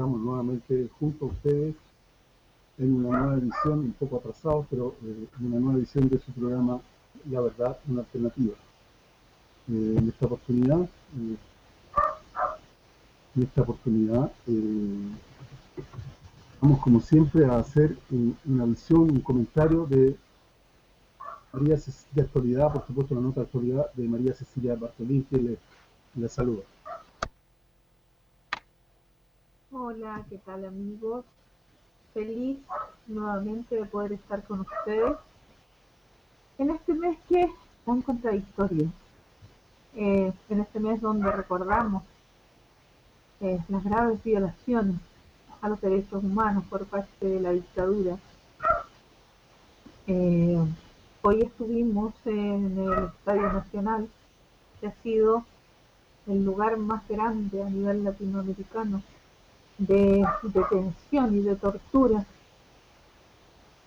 estamos nuevamente junto a ustedes en una nueva edición, un poco atrasados, pero eh, en una nueva edición de su programa La Verdad, una alternativa. Eh, en esta oportunidad, eh, en esta oportunidad, vamos como siempre a hacer una visión, un comentario de María de actualidad, por supuesto la nota de actualidad de María Cecilia Bartolín, que le, le saluda. Hola, ¿qué tal amigos? Feliz nuevamente de poder estar con ustedes en este mes que es tan contradictorio, eh, en este mes donde recordamos eh, las graves violaciones a los derechos humanos por parte de la dictadura. Eh, hoy estuvimos en el Estadio Nacional, que ha sido el lugar más grande a nivel latinoamericano de detención y de tortura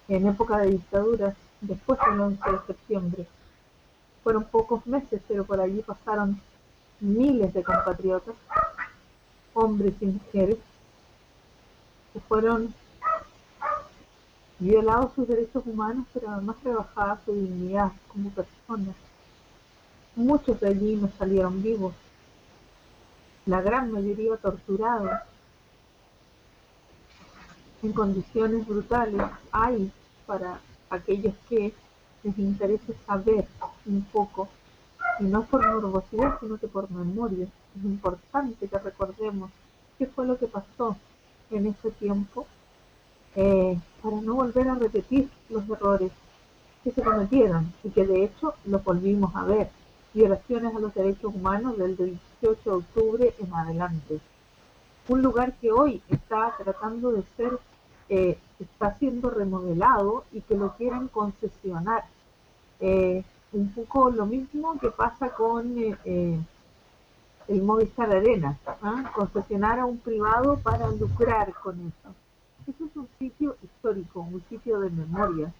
en época de dictaduras después del 11 de septiembre. Fueron pocos meses, pero por allí pasaron miles de compatriotas, hombres y mujeres, que fueron violados sus derechos humanos, pero además rebajada su dignidad como personas. Muchos de allí no salieron vivos, la gran mayoría torturados en condiciones brutales hay para aquellos que les interese saber un poco, y no por morbosidad, sino que por memoria. Es importante que recordemos qué fue lo que pasó en ese tiempo eh, para no volver a repetir los errores que se cometieron y que de hecho los volvimos a ver. Violaciones a los derechos humanos del 18 de octubre en adelante. Un lugar que hoy está tratando de ser eh, está siendo remodelado y que lo quieren concesionar. Eh, un poco lo mismo que pasa con eh, el Movistar Arena, ¿ah? concesionar a un privado para lucrar con eso. Eso es un sitio histórico, un sitio de memoria,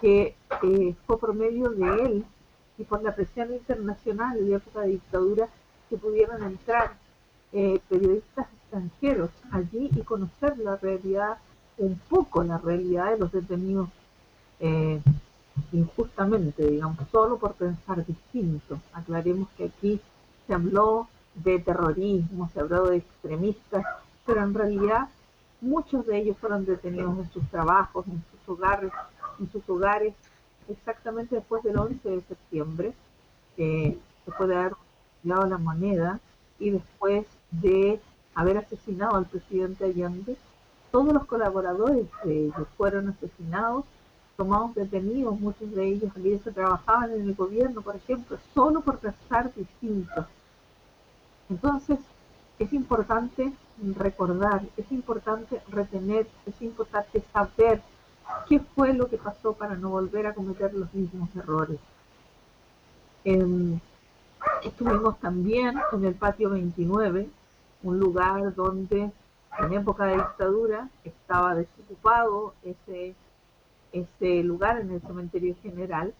que fue por medio de él y por la presión internacional de época de dictadura que pudieron entrar periodistas extranjeros allí y conocer la realidad, un poco la realidad de los detenidos eh, injustamente, digamos, solo por pensar distinto. Aclaremos que aquí se habló de terrorismo, se habló de extremistas, pero en realidad muchos de ellos fueron detenidos en sus trabajos, en sus hogares, en sus hogares, exactamente después del 11 de septiembre, eh, después de haber dado la moneda y después de haber asesinado al presidente Allende, todos los colaboradores de ellos fueron asesinados, tomados detenidos, muchos de ellos aquellos que trabajaban en el gobierno, por ejemplo, solo por pensar distintos. Entonces, es importante recordar, es importante retener, es importante saber qué fue lo que pasó para no volver a cometer los mismos errores. Em, estuvimos también en el patio 29, un lugar donde en época de dictadura estaba desocupado ese, ese lugar en el cementerio general.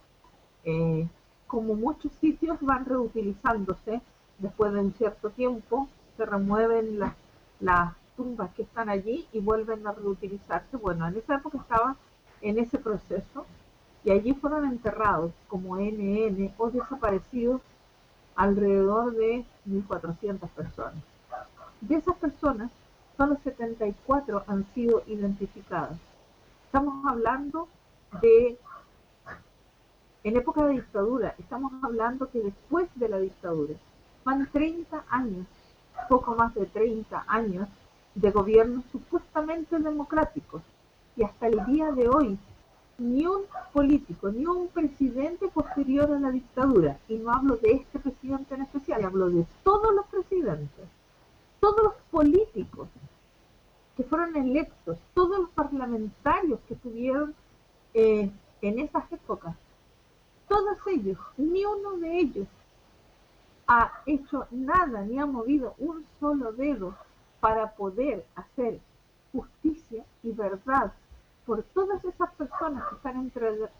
Eh, como muchos sitios van reutilizándose, después de un cierto tiempo se remueven las, las tumbas que están allí y vuelven a reutilizarse. Bueno, en esa época estaba en ese proceso y allí fueron enterrados como NN o desaparecidos alrededor de 1.400 personas. De esas personas, solo 74 han sido identificadas. Estamos hablando de, en época de dictadura, estamos hablando que después de la dictadura, van 30 años, poco más de 30 años, de gobiernos supuestamente democráticos. Y hasta el día de hoy, ni un político, ni un presidente posterior a la dictadura, y no hablo de este presidente en especial, hablo de todos los presidentes, todos los políticos que fueron electos, todos los parlamentarios que estuvieron eh, en esas épocas, todos ellos, ni uno de ellos ha hecho nada ni ha movido un solo dedo para poder hacer justicia y verdad por todas esas personas que están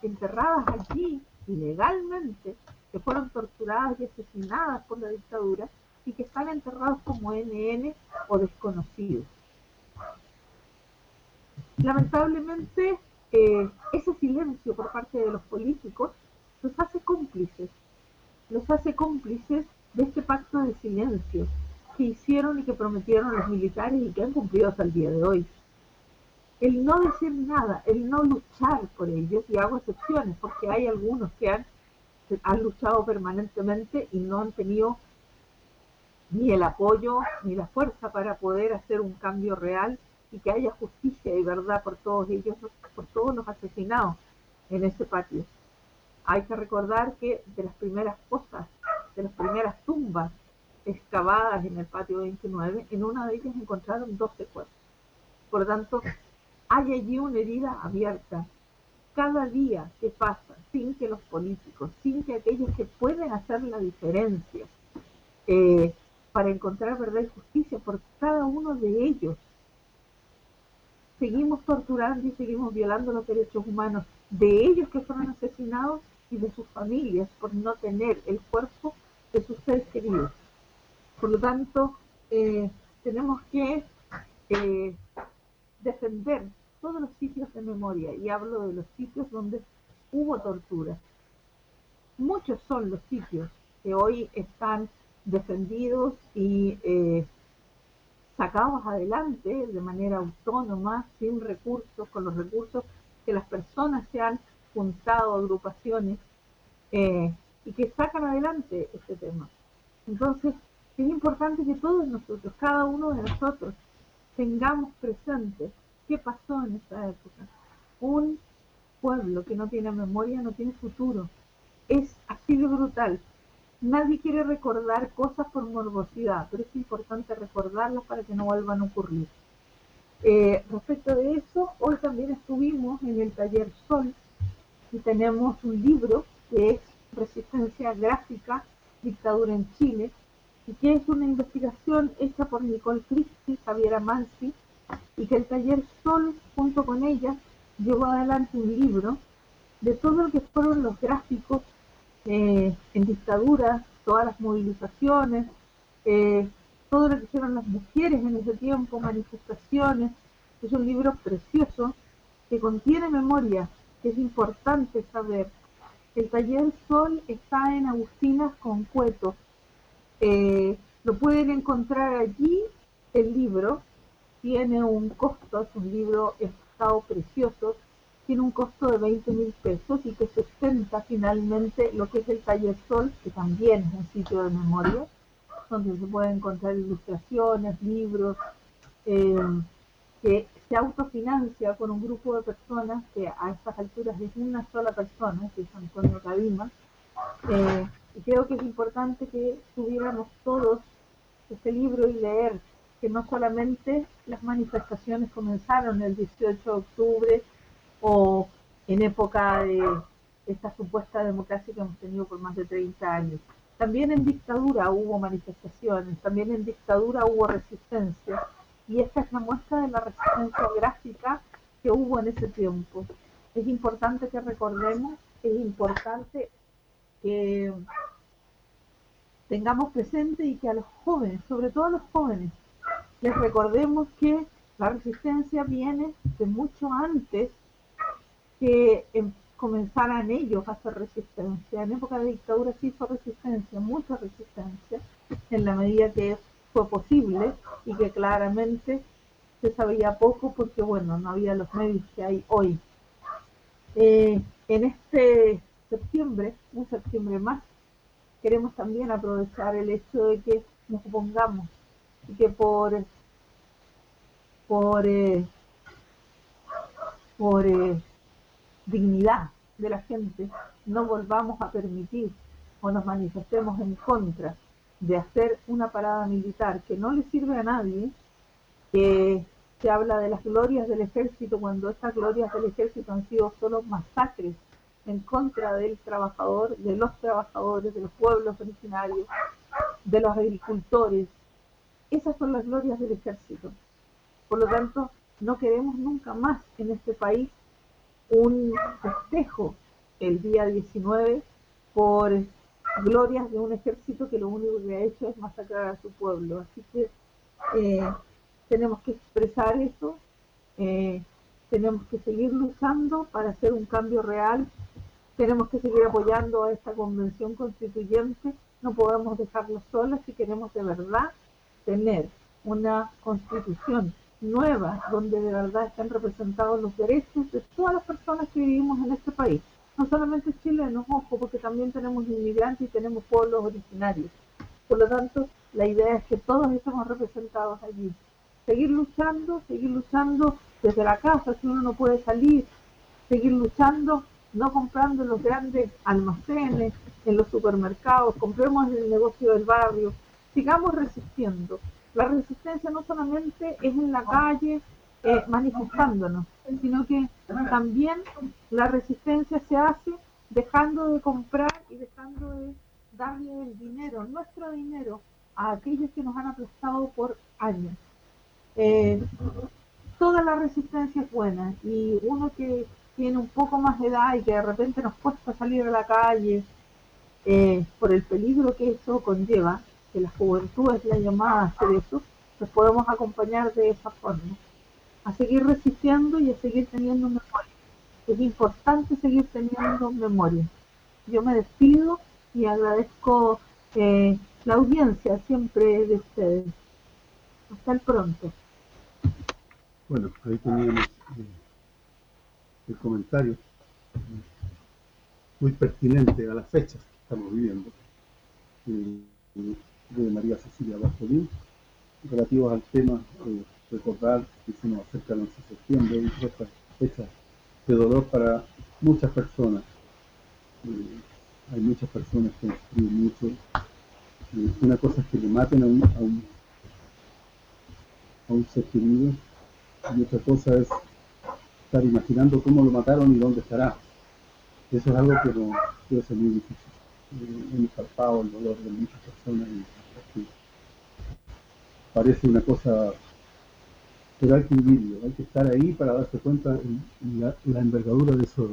enterradas allí ilegalmente, que fueron torturadas y asesinadas por la dictadura, y que están enterrados como NN o desconocidos. lamentablemente eh, ese silencio por parte de los políticos los hace cómplices, los hace cómplices de este pacto de silencio que hicieron y que prometieron los militares y que han cumplido hasta el día de hoy. El no decir nada, el no luchar por ellos, y hago excepciones porque hay algunos que han, han luchado permanentemente y no han tenido ni el apoyo ni la fuerza para poder hacer un cambio real y que haya justicia y verdad por todos ellos, por todos los asesinados en ese patio. Hay que recordar que de las primeras cosas, de las primeras tumbas excavadas en el patio 29, en una de ellas encontraron 12 cuerpos. Por tanto, hay allí una herida abierta. Cada día que pasa sin que los políticos, sin que aquellos que pueden hacer la diferencia eh, para encontrar verdad y justicia por cada uno de ellos, seguimos torturando y seguimos violando los derechos humanos de ellos que fueron asesinados y de sus familias por no tener el cuerpo de sus seres queridos. Por lo tanto, eh, tenemos que eh, defender todos los sitios de memoria, y hablo de los sitios donde hubo tortura. Muchos son los sitios que hoy están defendidos y eh, sacados adelante de manera autónoma, sin recursos, con los recursos que las personas se han juntado, agrupaciones, y que sacan adelante este tema. Entonces, es importante que todos nosotros, cada uno de nosotros, tengamos presente qué pasó en esa época. Un pueblo que no tiene memoria no tiene futuro. Es así de brutal. Nadie quiere recordar cosas por morbosidad, pero es importante recordarlas para que no vuelvan a ocurrir. Eh, respecto de eso, hoy también estuvimos en el taller Sol y tenemos un libro que es Resistencia Gráfica, Dictadura en Chile, y que es una investigación hecha por Nicole Christie, Javiera Mansi, y que el taller Sol, junto con ella, llevó adelante un libro de todo lo que fueron los gráficos eh, en dictadura, todas las movilizaciones, eh, todo lo que hicieron las mujeres en ese tiempo, manifestaciones. Es un libro precioso que contiene memoria, que es importante saber. El taller Sol está en Agustinas con Cueto, eh, lo pueden encontrar allí, el libro tiene un costo, es un libro estado precioso, tiene un costo de 20 mil pesos y que sustenta finalmente lo que es el Taller Sol, que también es un sitio de memoria, donde se pueden encontrar ilustraciones, libros, eh, que se autofinancia con un grupo de personas que a estas alturas es una sola persona, que es Antonio Cadima, eh, y creo que es importante que tuviéramos todos este libro y leer que no solamente las manifestaciones comenzaron el 18 de octubre o en época de esta supuesta democracia que hemos tenido por más de 30 años. También en dictadura hubo manifestaciones, también en dictadura hubo resistencia y esta es la muestra de la resistencia gráfica que hubo en ese tiempo. Es importante que recordemos, es importante que tengamos presente y que a los jóvenes, sobre todo a los jóvenes, les recordemos que la resistencia viene de mucho antes que em, comenzaran ellos a hacer resistencia. En época de dictadura se hizo resistencia, mucha resistencia, en la medida que fue posible y que claramente se sabía poco porque, bueno, no había los medios que hay hoy. Eh, en este septiembre, un septiembre más, queremos también aprovechar el hecho de que nos opongamos y que por por eh, por eh, dignidad de la gente no volvamos a permitir o nos manifestemos en contra de hacer una parada militar que no le sirve a nadie, que se habla de las glorias del ejército cuando estas glorias del ejército han sido solo masacres en contra del trabajador, de los trabajadores, de los pueblos originarios, de los agricultores. Esas son las glorias del ejército. Por lo tanto, no queremos nunca más en este país un festejo el día 19 por glorias de un ejército que lo único que ha hecho es masacrar a su pueblo. Así que eh, tenemos que expresar eso. Eh, tenemos que seguir luchando para hacer un cambio real, tenemos que seguir apoyando a esta convención constituyente, no podemos dejarlo sola si queremos de verdad tener una constitución nueva donde de verdad estén representados los derechos de todas las personas que vivimos en este país. No solamente chilenos, ojo, porque también tenemos inmigrantes y tenemos pueblos originarios. Por lo tanto, la idea es que todos estemos representados allí. Seguir luchando, seguir luchando desde la casa, si uno no puede salir, seguir luchando, no comprando en los grandes almacenes, en los supermercados, compremos en el negocio del barrio, sigamos resistiendo. La resistencia no solamente es en la calle eh, manifestándonos, sino que también la resistencia se hace dejando de comprar y dejando de darle el dinero, nuestro dinero, a aquellos que nos han aplastado por años. Eh, toda la resistencia es buena y uno que tiene un poco más de edad y que de repente nos cuesta salir a la calle eh, por el peligro que eso conlleva, la juventud es la llamada a hacer eso, pues podemos acompañar de esa forma, a seguir resistiendo y a seguir teniendo memoria. Es importante seguir teniendo memoria. Yo me despido y agradezco eh, la audiencia siempre de ustedes. Hasta el pronto. Bueno, ahí teníamos eh, el comentario muy pertinente a las fechas que estamos viviendo eh, de María Cecilia Bartolín relativos al tema eh, recordar que se nos acerca el 11 de septiembre y de dolor para muchas personas hay muchas personas que sufrido mucho una cosa es que le maten a un, a un, a un ser querido y otra cosa es estar imaginando cómo lo mataron y dónde estará. Eso es algo que no puede ser muy difícil. Palpado el dolor de muchas personas y parece una cosa pero hay que vivirlo, hay que estar ahí para darse cuenta de la, envergadura de eso.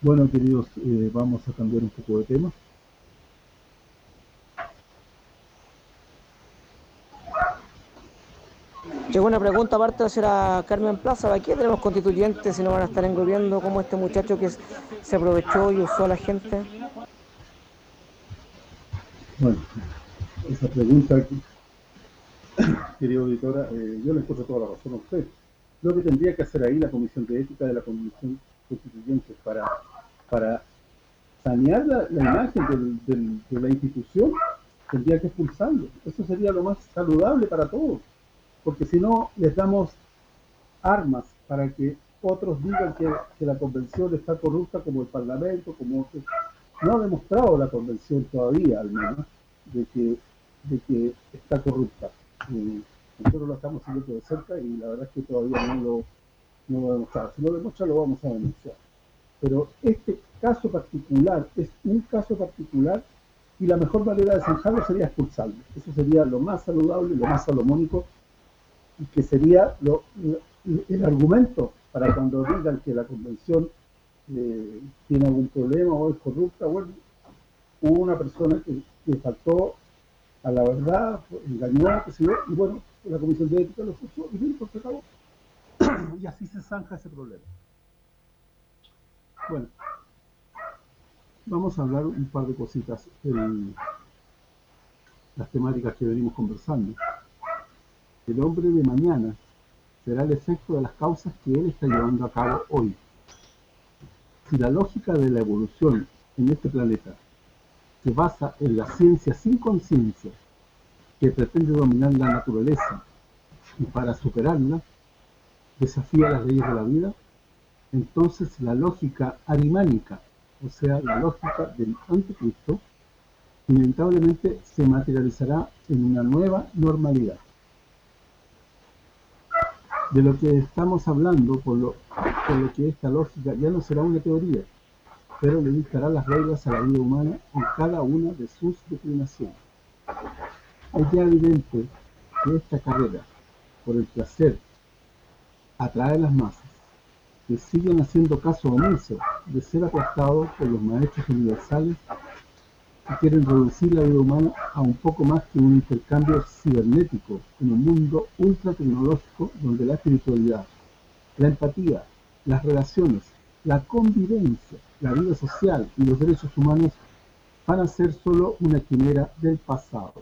Bueno, queridos, eh, vamos a cambiar un poco de tema. Llegó una pregunta aparte de a Carmen Plaza, ¿para qué tenemos constituyentes si no van a estar en gobierno como este muchacho que se aprovechó y usó a la gente? Bueno, esa pregunta, querido auditora, eh, yo le encuentro toda la razón a usted. Lo que tendría que hacer ahí la Comisión de Ética de la Comisión Constituyente para, para sanear la, imagen de la institución, tendría que expulsarlo. Eso sería lo más saludable para todos porque si no les damos armas para que otros digan que, la convención está corrupta como el parlamento, como no ha demostrado la convención todavía al menos de que, de que está corrupta. Eh, nosotros lo estamos siguiendo de cerca y la verdad es que todavía no lo, no lo ha demostrado. Si lo demuestra lo vamos a denunciar. Pero este caso particular es un caso particular y la mejor manera de zanjarlo sería expulsarlo. Eso sería lo más saludable, lo más salomónico y que sería lo, el argumento para cuando digan que la convención eh, tiene algún problema o es corrupta, bueno, hubo una persona que, faltó a la verdad, engañó, que y bueno, la comisión de ética lo escuchó y bien, se acabó. y así se zanja ese problema. Bueno, vamos a hablar un par de cositas en las temáticas que venimos conversando. El hombre de mañana será el efecto de las causas que él está llevando a cabo hoy. Si la lógica de la evolución en este planeta se basa en la ciencia sin conciencia que pretende dominar la naturaleza y para superarla desafía las leyes de la vida, entonces la lógica arimánica, o sea, la lógica del anticristo, inevitablemente se materializará en una nueva normalidad. De lo que estamos hablando, por lo, por lo que esta lógica ya no será una teoría, pero le dictará las reglas a la vida humana en cada una de sus declinaciones. Es ya evidente que esta carrera, por el placer, atrae a las masas, que siguen haciendo caso omiso de ser aplastados por los maestros universales que quieren reducir la vida humana a un poco más que un intercambio cibernético en un mundo ultra tecnológico donde la espiritualidad, la empatía, las relaciones, la convivencia, la vida social y los derechos humanos van a ser solo una quimera del pasado.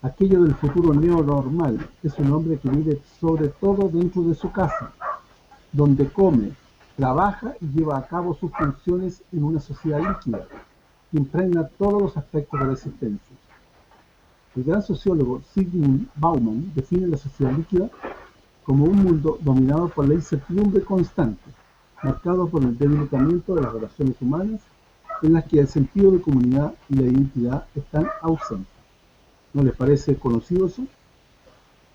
Aquello del futuro neonormal es un hombre que vive sobre todo dentro de su casa, donde come, trabaja y lleva a cabo sus funciones en una sociedad líquida, que impregna todos los aspectos de la existencia. El gran sociólogo Sigmund Bauman define la sociedad líquida como un mundo dominado por la incertidumbre constante, marcado por el debilitamiento de las relaciones humanas en las que el sentido de comunidad y la identidad están ausentes. ¿No les parece conocido eso?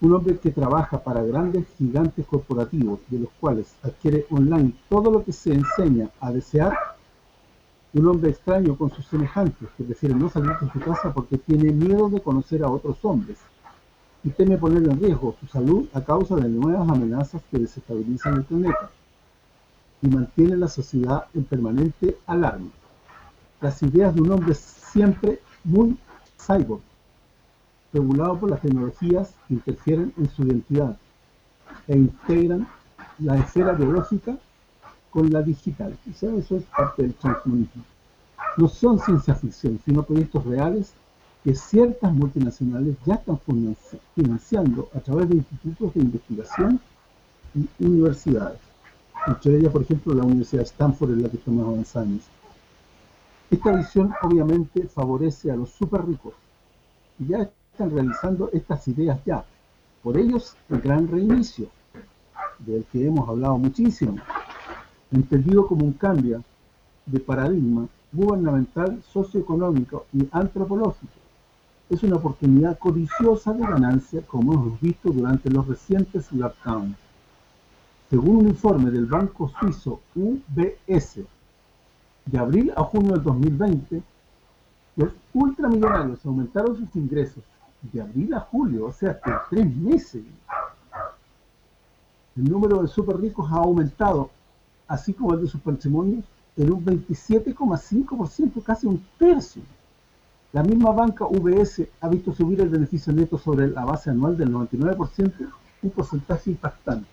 Un hombre que trabaja para grandes gigantes corporativos, de los cuales adquiere online todo lo que se enseña a desear. Un hombre extraño con sus semejantes, que prefiere no salir de su casa porque tiene miedo de conocer a otros hombres y teme poner en riesgo su salud a causa de nuevas amenazas que desestabilizan el planeta y mantiene la sociedad en permanente alarma. Las ideas de un hombre siempre muy cyborg, regulado por las tecnologías que interfieren en su identidad e integran la esfera biológica con la digital. eso es parte del transhumanismo. No son ciencia ficción, sino proyectos reales que ciertas multinacionales ya están financiando a través de institutos de investigación y universidades. Entre ellas, por ejemplo, la Universidad de Stanford es la que está más avanzada Esta visión obviamente favorece a los súper ricos y ya están realizando estas ideas ya. Por ellos, el gran reinicio, del que hemos hablado muchísimo, entendido como un cambio de paradigma gubernamental, socioeconómico y antropológico. Es una oportunidad codiciosa de ganancia, como hemos visto durante los recientes lockdowns. Según un informe del banco suizo UBS, de abril a junio del 2020, los ultramillonarios aumentaron sus ingresos de abril a julio, o sea, hasta tres meses. El número de super ricos ha aumentado, así como el de sus patrimonios, en un 27,5%, casi un tercio. La misma banca UBS ha visto subir el beneficio neto sobre la base anual del 99%, un porcentaje impactante.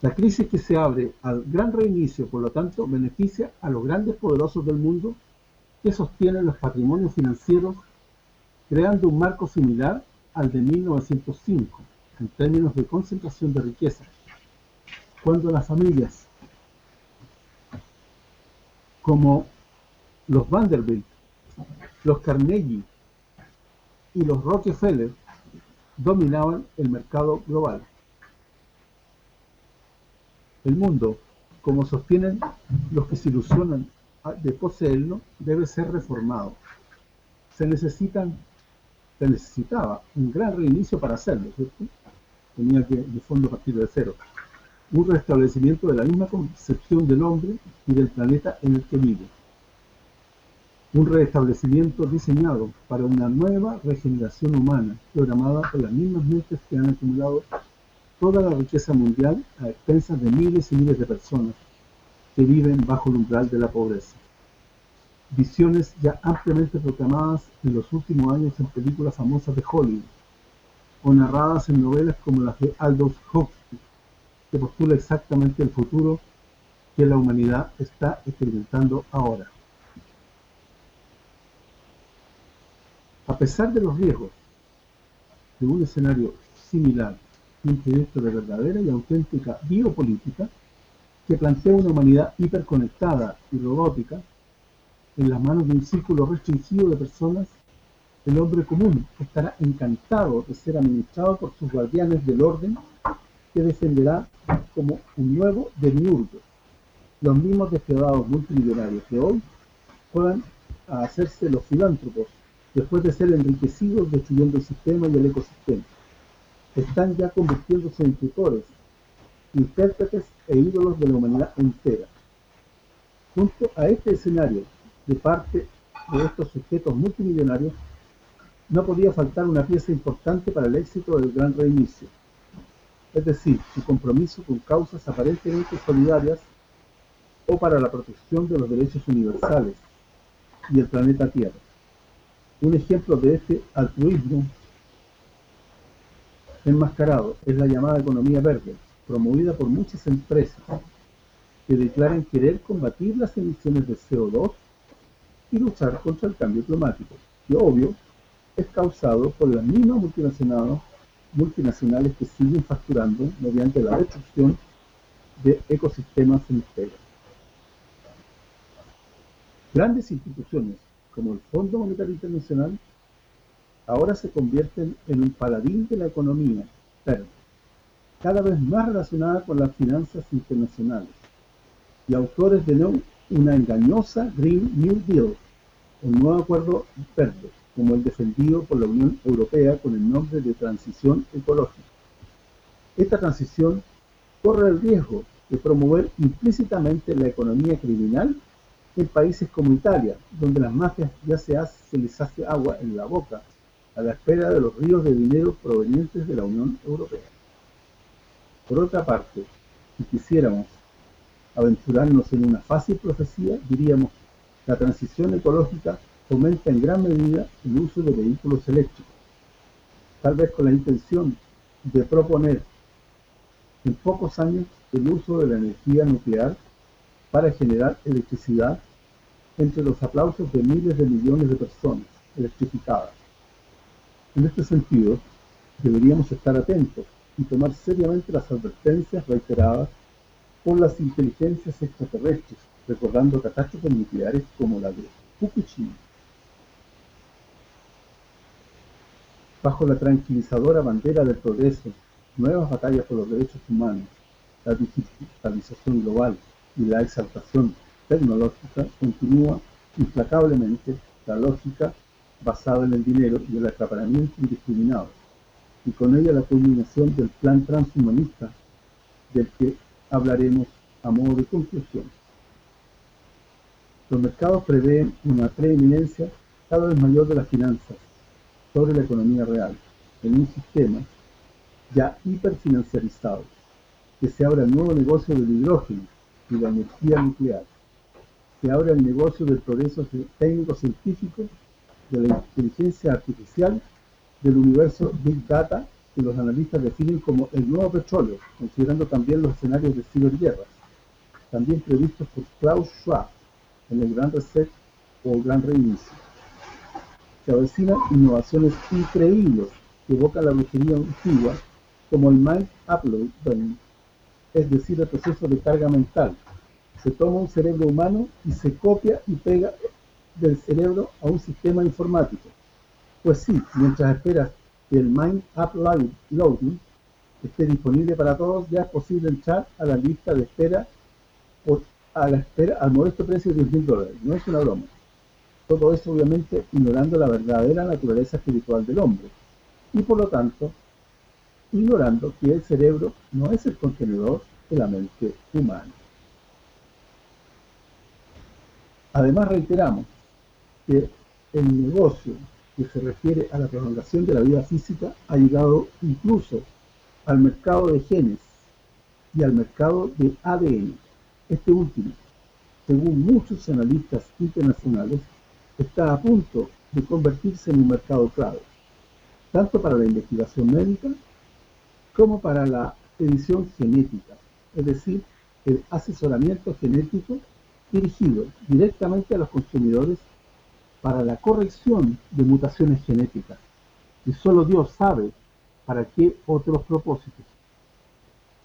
La crisis que se abre al gran reinicio, por lo tanto, beneficia a los grandes poderosos del mundo que sostienen los patrimonios financieros, creando un marco similar al de 1905, en términos de concentración de riqueza, cuando las familias como los Vanderbilt, los Carnegie y los Rockefeller dominaban el mercado global. El mundo, como sostienen los que se ilusionan de poseerlo, debe ser reformado. Se necesitan se necesitaba un gran reinicio para hacerlo, ¿cierto? Tenía que, de fondo, partir de cero. Un restablecimiento de la misma concepción del hombre y del planeta en el que vive. Un restablecimiento diseñado para una nueva regeneración humana, programada por las mismas mentes que han acumulado toda la riqueza mundial a expensas de miles y miles de personas que viven bajo el umbral de la pobreza. Visiones ya ampliamente proclamadas en los últimos años en películas famosas de Hollywood, o narradas en novelas como las de Aldous Huxley, que postula exactamente el futuro que la humanidad está experimentando ahora. A pesar de los riesgos de un escenario similar, un proyecto de verdadera y auténtica biopolítica que plantea una humanidad hiperconectada y robótica en las manos de un círculo restringido de personas, el hombre común estará encantado de ser administrado por sus guardianes del orden que defenderá como un nuevo demiurgo. Los mismos despiadados multimillonarios que hoy puedan hacerse los filántropos después de ser enriquecidos destruyendo el sistema y el ecosistema. Están ya convirtiéndose en tutores, intérpretes e ídolos de la humanidad entera. Junto a este escenario, de parte de estos sujetos multimillonarios, no podía faltar una pieza importante para el éxito del gran reinicio, es decir, su compromiso con causas aparentemente solidarias o para la protección de los derechos universales y el planeta Tierra. Un ejemplo de este altruismo enmascarado es la llamada economía verde, promovida por muchas empresas que declaran querer combatir las emisiones de CO2 y luchar contra el cambio climático, que obvio es causado por las mismas multinacionales, multinacionales que siguen facturando mediante la destrucción de ecosistemas en. Grandes instituciones como el Fondo Monetario Internacional ahora se convierten en un paladín de la economía verde, cada vez más relacionada con las finanzas internacionales y autores de una engañosa Green New Deal, un nuevo acuerdo verde, como el defendido por la Unión Europea con el nombre de transición ecológica. Esta transición corre el riesgo de promover implícitamente la economía criminal en países como Italia, donde las mafias ya se, se les hace agua en la boca a la espera de los ríos de dinero provenientes de la Unión Europea. Por otra parte, si quisiéramos aventurarnos en una fácil profecía, diríamos la transición ecológica fomenta en gran medida el uso de vehículos eléctricos, tal vez con la intención de proponer en pocos años el uso de la energía nuclear para generar electricidad entre los aplausos de miles de millones de personas electrificadas. En este sentido, deberíamos estar atentos y tomar seriamente las advertencias reiteradas por las inteligencias extraterrestres, recordando catástrofes nucleares como la de Fukushima. Bajo la tranquilizadora bandera del progreso, nuevas batallas por los derechos humanos, la digitalización global y la exaltación tecnológica continúa implacablemente la lógica basada en el dinero y el acaparamiento indiscriminado, y con ella la culminación del plan transhumanista del que hablaremos a modo de conclusión. Los mercados prevén una preeminencia cada vez mayor de las finanzas sobre la economía real, en un sistema ya hiperfinanciarizado, que se abra el nuevo negocio del hidrógeno y la energía nuclear, se abre el negocio del progreso técnico-científico de la inteligencia artificial del universo Big Data que los analistas definen como el nuevo petróleo, considerando también los escenarios de ciberguerras, también previstos por Klaus Schwab en el Gran Reset o el Gran Reinicio. Se avecinan innovaciones increíbles que evocan la brujería antigua, como el Mind Upload, es decir, el proceso de carga mental. Se toma un cerebro humano y se copia y pega del cerebro a un sistema informático. Pues sí, mientras esperas que el Mind Uploading esté disponible para todos, ya es posible entrar a la lista de espera a la espera al modesto precio de 10 mil dólares. No es una broma. Todo eso obviamente ignorando la verdadera naturaleza espiritual del hombre. Y por lo tanto, ignorando que el cerebro no es el contenedor de la mente humana. Además reiteramos que el negocio que se refiere a la prolongación de la vida física ha llegado incluso al mercado de genes y al mercado de ADN. Este último, según muchos analistas internacionales, está a punto de convertirse en un mercado clave, tanto para la investigación médica como para la edición genética, es decir, el asesoramiento genético dirigido directamente a los consumidores para la corrección de mutaciones genéticas, y solo Dios sabe para qué otros propósitos.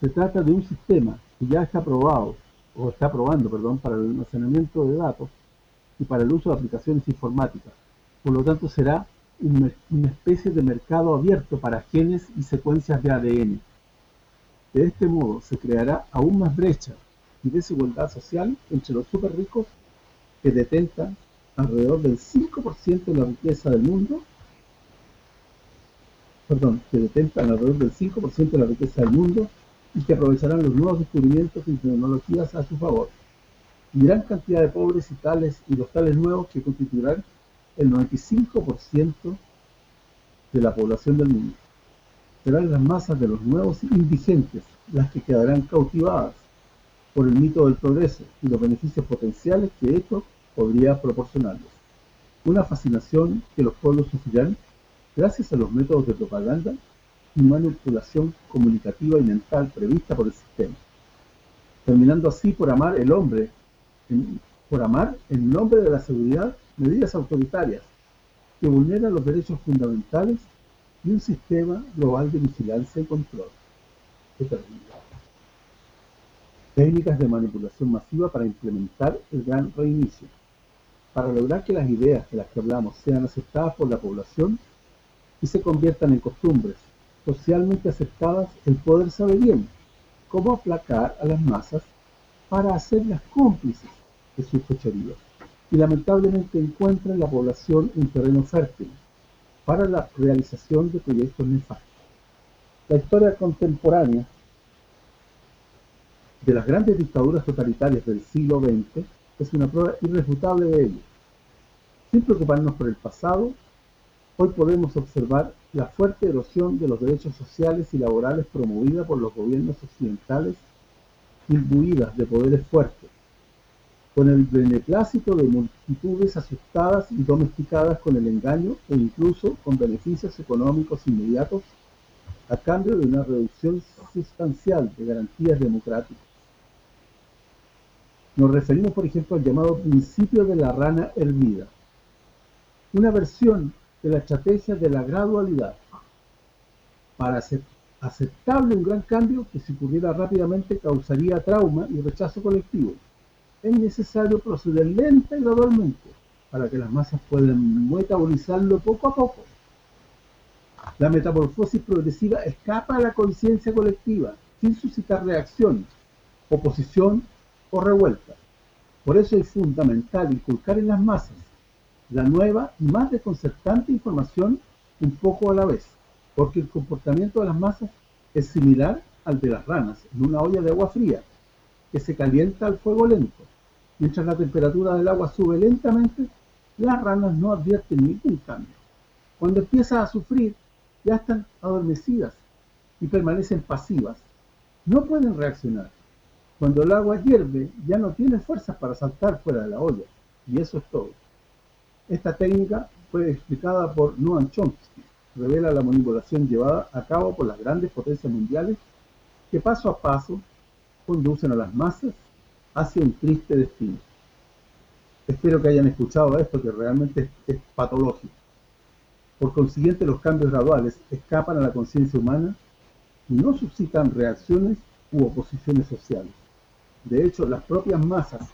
Se trata de un sistema que ya está aprobado, o está probando, perdón, para el almacenamiento de datos y para el uso de aplicaciones informáticas. Por lo tanto, será una especie de mercado abierto para genes y secuencias de ADN. De este modo, se creará aún más brecha y desigualdad social entre los super ricos que detentan alrededor del 5% de la riqueza del mundo, perdón, que detentan alrededor del 5% de la riqueza del mundo y que aprovecharán los nuevos descubrimientos y tecnologías a su favor. Y gran cantidad de pobres y tales y los tales nuevos que constituirán el 95% de la población del mundo. Serán las masas de los nuevos indigentes las que quedarán cautivadas por el mito del progreso y los beneficios potenciales que esto podría proporcionarles. Una fascinación que los pueblos sufrirán gracias a los métodos de propaganda y manipulación comunicativa y mental prevista por el sistema, terminando así por amar el hombre, por amar en nombre de la seguridad medidas autoritarias que vulneran los derechos fundamentales y un sistema global de vigilancia y control. Técnicas de manipulación masiva para implementar el gran reinicio. Para lograr que las ideas de las que hablamos sean aceptadas por la población y se conviertan en costumbres socialmente aceptadas, el poder sabe bien cómo aplacar a las masas para hacerlas cómplices de sus fechorías. Y lamentablemente encuentra en la población un terreno fértil para la realización de proyectos nefastos. La historia contemporánea de las grandes dictaduras totalitarias del siglo XX es una prueba irrefutable de ello. Sin preocuparnos por el pasado, hoy podemos observar la fuerte erosión de los derechos sociales y laborales promovida por los gobiernos occidentales imbuidas de poderes fuertes, con el beneplácito de multitudes asustadas y domesticadas con el engaño e incluso con beneficios económicos inmediatos a cambio de una reducción sustancial de garantías democráticas. Nos referimos, por ejemplo, al llamado principio de la rana hervida, una versión de la estrategia de la gradualidad para hacer aceptable un gran cambio que si ocurriera rápidamente causaría trauma y rechazo colectivo. Es necesario proceder lenta y gradualmente para que las masas puedan metabolizarlo poco a poco. La metamorfosis progresiva escapa a la conciencia colectiva sin suscitar reacción, oposición o revuelta. Por eso es fundamental inculcar en las masas la nueva y más desconcertante información un poco a la vez, porque el comportamiento de las masas es similar al de las ranas en una olla de agua fría, que se calienta al fuego lento. Mientras la temperatura del agua sube lentamente, las ranas no advierten ningún cambio. Cuando empieza a sufrir, ya están adormecidas y permanecen pasivas. No pueden reaccionar. Cuando el agua hierve, ya no tienen fuerzas para saltar fuera de la olla. Y eso es todo. Esta técnica fue explicada por Noam Chomsky. Revela la manipulación llevada a cabo por las grandes potencias mundiales que paso a paso conducen a las masas hacia un triste destino. Espero que hayan escuchado esto, que realmente es, patológico. Por consiguiente, los cambios graduales escapan a la conciencia humana y no suscitan reacciones u oposiciones sociales. De hecho, las propias masas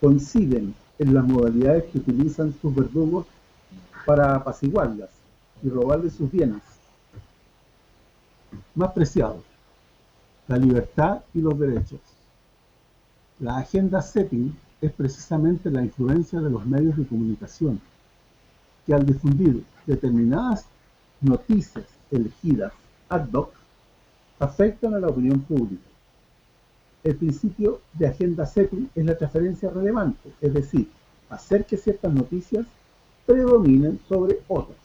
coinciden en las modalidades que utilizan sus verdugos para apaciguarlas y robarles sus bienes más preciados, la libertad y los derechos. La agenda setting es precisamente la influencia de los medios de comunicación, que al difundir determinadas noticias elegidas ad hoc, afectan a la opinión pública el principio de agenda setting es la transferencia relevante, es decir, hacer que ciertas noticias predominen sobre otras.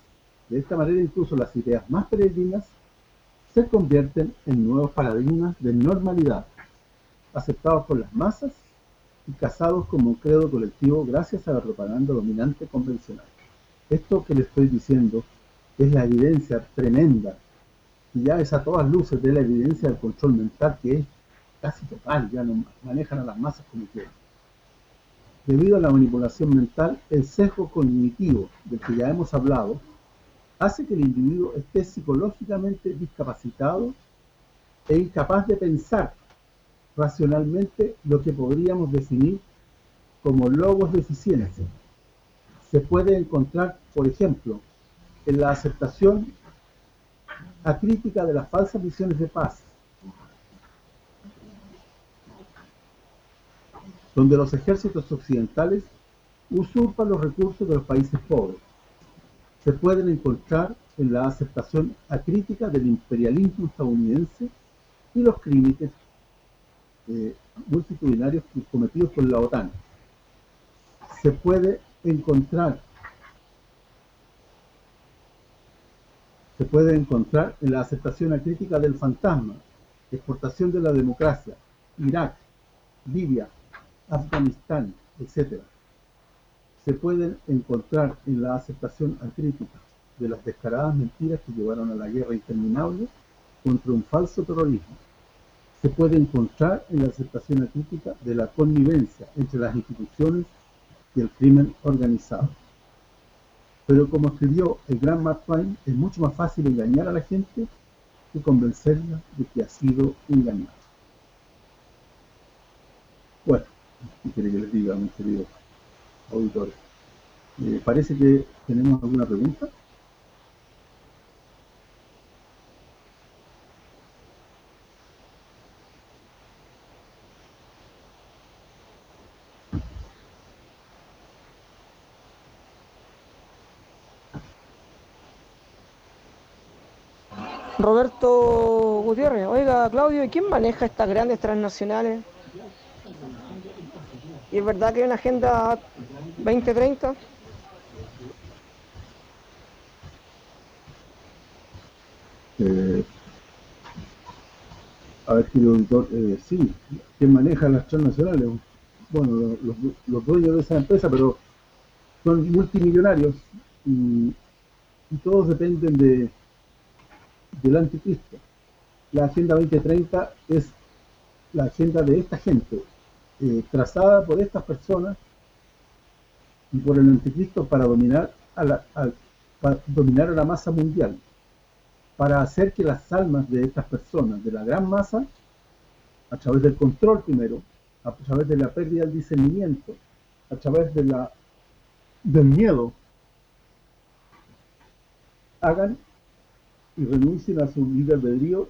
De esta manera incluso las ideas más peregrinas se convierten en nuevos paradigmas de normalidad, aceptados por las masas y casados como un credo colectivo gracias a la propaganda dominante convencional. Esto que le estoy diciendo es la evidencia tremenda, y ya es a todas luces de la evidencia del control mental que es casi total, ya no manejan a las masas como quieren. Debido a la manipulación mental, el sesgo cognitivo del que ya hemos hablado hace que el individuo esté psicológicamente discapacitado e incapaz de pensar racionalmente lo que podríamos definir como logos de eficiencia. Se puede encontrar, por ejemplo, en la aceptación acrítica de las falsas visiones de paz, donde los ejércitos occidentales usurpan los recursos de los países pobres. Se pueden encontrar en la aceptación acrítica del imperialismo estadounidense y los crímenes eh, multitudinarios cometidos por la OTAN. Se puede encontrar se puede encontrar en la aceptación acrítica del fantasma, exportación de la democracia, Irak, Libia, Afganistán, etc. Se pueden encontrar en la aceptación acrítica de las descaradas mentiras que llevaron a la guerra interminable contra un falso terrorismo. Se puede encontrar en la aceptación acrítica de la connivencia entre las instituciones y el crimen organizado. Pero como escribió el gran Mark es mucho más fácil engañar a la gente que convencerla de que ha sido engañada. Bueno, ¿qué quiere que les diga, mis queridos auditores? Eh, parece que tenemos alguna pregunta. Claudio, quién maneja estas grandes transnacionales? ¿Y es verdad que hay una agenda 2030? Eh, a ver, auditor, eh, sí, ¿quién maneja las transnacionales? Bueno, los, dueños de esa empresa, pero son multimillonarios y todos dependen de del anticristo. La Agenda 2030 es la agenda de esta gente, eh, trazada por estas personas y por el anticristo para dominar a la, para dominar a la masa mundial, para hacer que las almas de estas personas, de la gran masa, a través del control primero, a través de la pérdida del discernimiento, a través de la del miedo, hagan y renuncien a su libre albedrío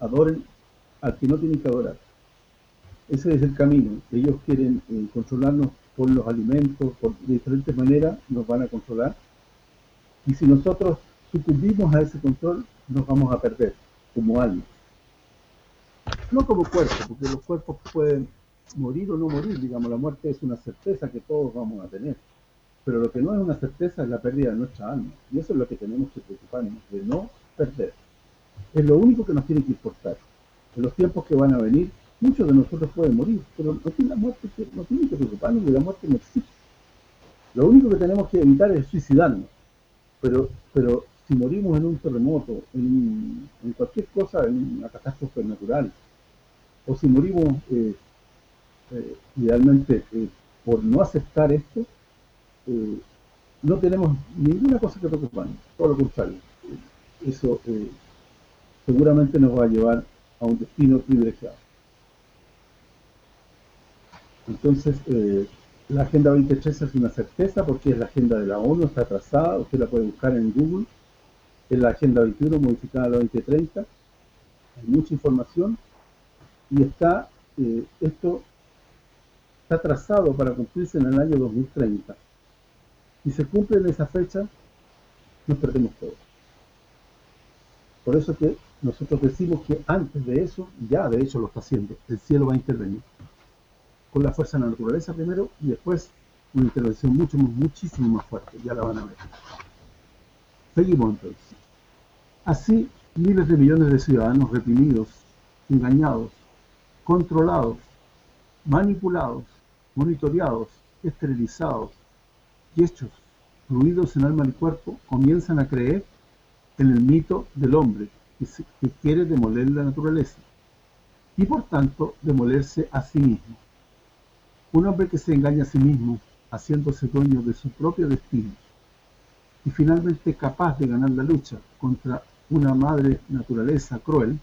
adoren al que no tienen que adorar. Ese es el camino. Ellos quieren eh, controlarnos por los alimentos, por diferentes maneras nos van a controlar. Y si nosotros sucumbimos a ese control, nos vamos a perder como alma. No como cuerpo, porque los cuerpos pueden morir o no morir. Digamos, la muerte es una certeza que todos vamos a tener. Pero lo que no es una certeza es la pérdida de nuestra alma. Y eso es lo que tenemos que preocuparnos, de no perder. Es lo único que nos tiene que importar. En los tiempos que van a venir, muchos de nosotros pueden morir, pero no tiene, la muerte que, tiene que preocuparnos de la muerte no existe. Lo único que tenemos que evitar es suicidarnos. Pero, pero si morimos en un terremoto, en, cualquier cosa, en una catástrofe natural, o si morimos eh, eh, idealmente eh, por no aceptar esto, no tenemos ninguna cosa que preocuparnos, todo lo contrario. Eso seguramente nos va a llevar a un destino privilegiado. Entonces, eh, la Agenda 2030 es una certeza porque es la agenda de la ONU, está atrasada, usted la puede buscar en Google, es la Agenda 21 modificada a la 2030, hay mucha información y está, esto está trazado para cumplirse en el año 2030 y se cumple en esa fecha, nos perdemos todo. Por eso que nosotros decimos que antes de eso, ya de hecho lo está haciendo, el cielo va a intervenir. Con la fuerza de la naturaleza primero y después una intervención mucho, muchísimo más fuerte, ya la van a ver. Seguimos entonces. Así, miles de millones de ciudadanos reprimidos, engañados, controlados, manipulados, monitoreados, esterilizados, y hechos fluidos en alma y cuerpo comienzan a creer en el mito del hombre que, quiere demoler la naturaleza y por tanto demolerse a sí mismo. Un hombre que se engaña a sí mismo haciéndose dueño de su propio destino y finalmente capaz de ganar la lucha contra una madre naturaleza cruel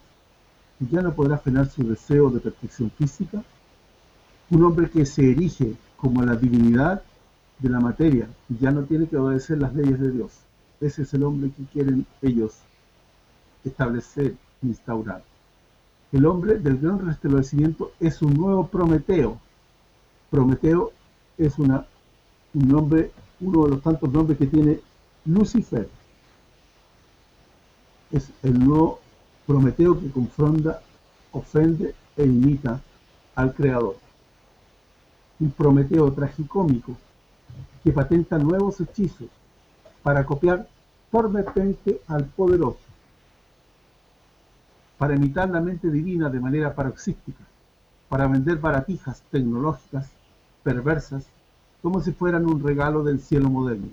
y ya no podrá frenar su deseo de perfección física, un hombre que se erige como la divinidad de la materia y ya no tiene que obedecer las leyes de Dios. Ese es el hombre que quieren ellos establecer, instaurar. El hombre del gran restablecimiento es un nuevo Prometeo. Prometeo es una, un nombre, uno de los tantos nombres que tiene Lucifer. Es el nuevo Prometeo que confronta, ofende e imita al Creador. Un Prometeo tragicómico que patenta nuevos hechizos para copiar torpemente al poderoso, para imitar la mente divina de manera paroxística, para vender baratijas tecnológicas perversas como si fueran un regalo del cielo moderno.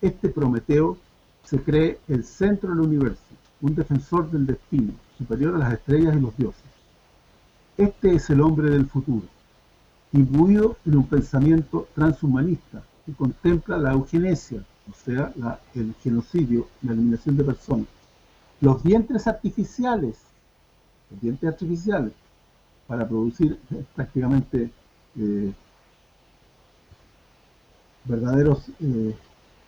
este Prometeo se cree el centro del universo, un defensor del destino, superior a las estrellas y los dioses. Este es el hombre del futuro, imbuido en un pensamiento transhumanista que contempla la eugenesia, o sea, el genocidio, la eliminación de personas, los vientres artificiales, los vientres artificiales, para producir prácticamente eh, verdaderos eh,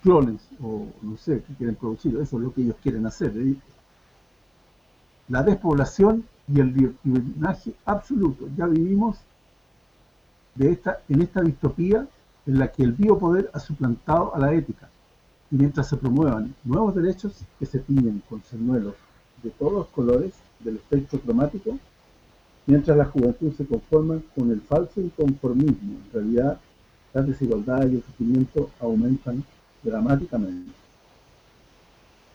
clones, o no sé, qué quieren producir, eso es lo que ellos quieren hacer. ¿eh? La despoblación y el libertinaje absoluto. Ya vivimos de esta en esta distopía en la que el biopoder ha suplantado a la ética. Y mientras se promuevan nuevos derechos que se tiñen con señuelos de todos los colores del espectro cromático, mientras la juventud se conforma con el falso inconformismo, en realidad las desigualdades y el sufrimiento aumentan dramáticamente.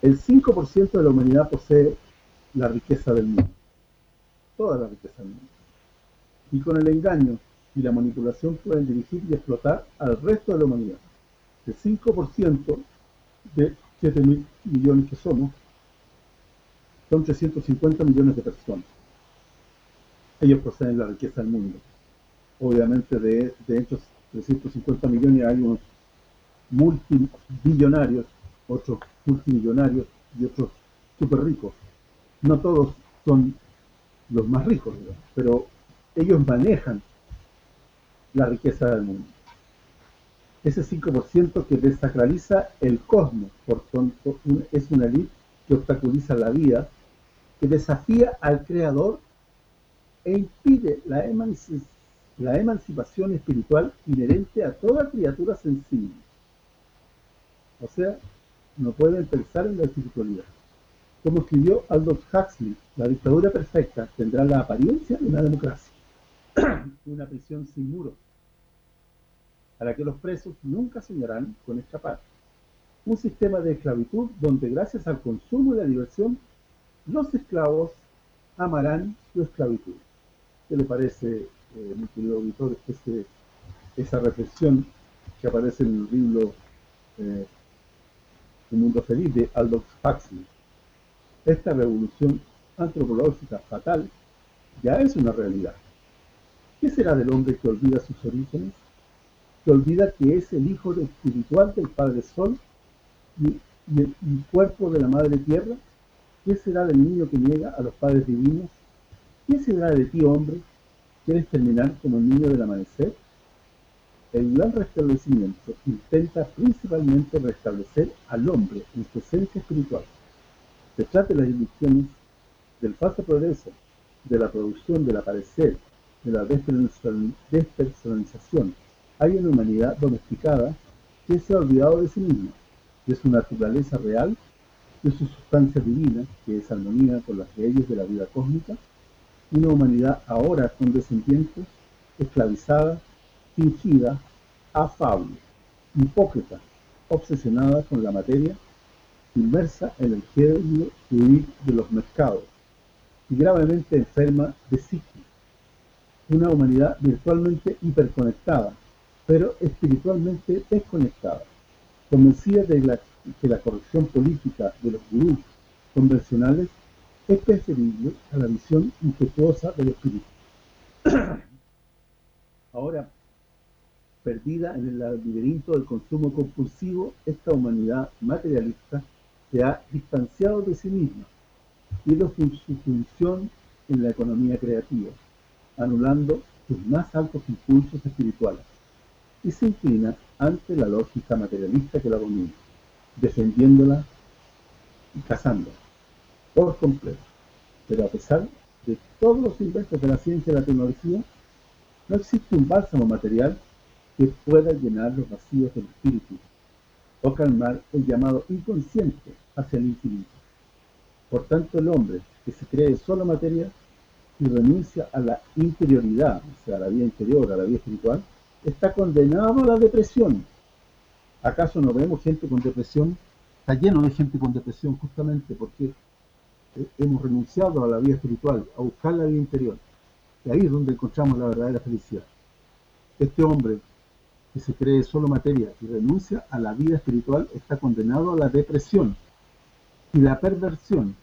El 5% de la humanidad posee la riqueza del mundo, toda la riqueza del mundo. Y con el engaño y la manipulación pueden dirigir y explotar al resto de la humanidad. El 5% de 7 mil millones que somos, son 350 millones de personas. Ellos poseen la riqueza del mundo. Obviamente de, de estos 350 millones hay unos multimillonarios, otros multimillonarios y otros súper ricos. No todos son los más ricos, pero ellos manejan la riqueza del mundo. Ese 5% que desacraliza el cosmos, por tanto, es una elite que obstaculiza la vida, que desafía al Creador e impide la la emancipación espiritual inherente a toda criatura sensible. O sea, no pueden pensar en la espiritualidad. Como escribió Aldous Huxley, la dictadura perfecta tendrá la apariencia de una democracia, una prisión sin muros, a la que los presos nunca soñarán con escapar. Un sistema de esclavitud donde gracias al consumo y la diversión, los esclavos amarán su esclavitud. ¿Qué le parece eh, mi querido auditor, ese, esa reflexión que aparece en el libro eh, Un mundo feliz de Aldous Huxley. Esta revolución antropológica fatal ya es una realidad. ¿Qué será del hombre que olvida sus orígenes? Que olvida que es el hijo espiritual del Padre Sol y, el cuerpo de la Madre Tierra? ¿Qué será del niño que niega a los padres divinos? ¿Qué será de ti, hombre, ¿Quieres terminar como el niño del amanecer? El gran restablecimiento intenta principalmente restablecer al hombre en su esencia espiritual. Se trata de las ilusiones del falso progreso, de la producción del aparecer, de la despersonalización. Hay una humanidad domesticada que se ha olvidado de sí misma, de su naturaleza real, de su sustancia divina, que es armonía con las leyes de la vida cósmica, una humanidad ahora con descendientes, esclavizada, fingida, afable, hipócrita, obsesionada con la materia, inmersa en el género de los mercados y gravemente enferma de psique. Una humanidad virtualmente hiperconectada, pero espiritualmente desconectada, convencida de que la corrección política de los gurús convencionales es preferible a la visión impetuosa del espíritu. Ahora, perdida en el laberinto del consumo compulsivo, esta humanidad materialista se ha distanciado de sí misma y de su función en la economía creativa, anulando sus más altos impulsos espirituales, y se inclina ante la lógica materialista que la domina, defendiéndola y cazándola por completo. Pero a pesar de todos los inventos de la ciencia y la tecnología, no existe un bálsamo material que pueda llenar los vacíos del espíritu o calmar el llamado inconsciente hacia el infinito. Por tanto, el hombre que se cree solo materia y renuncia a la interioridad, o sea, a la vida interior, a la vida espiritual, está condenado a la depresión. ¿Acaso no vemos gente con depresión? Está lleno de gente con depresión justamente porque hemos renunciado a la vida espiritual, a buscar la vida interior. Y ahí es donde encontramos la verdadera felicidad. Este hombre que se cree solo materia y renuncia a la vida espiritual está condenado a la depresión y la perversión,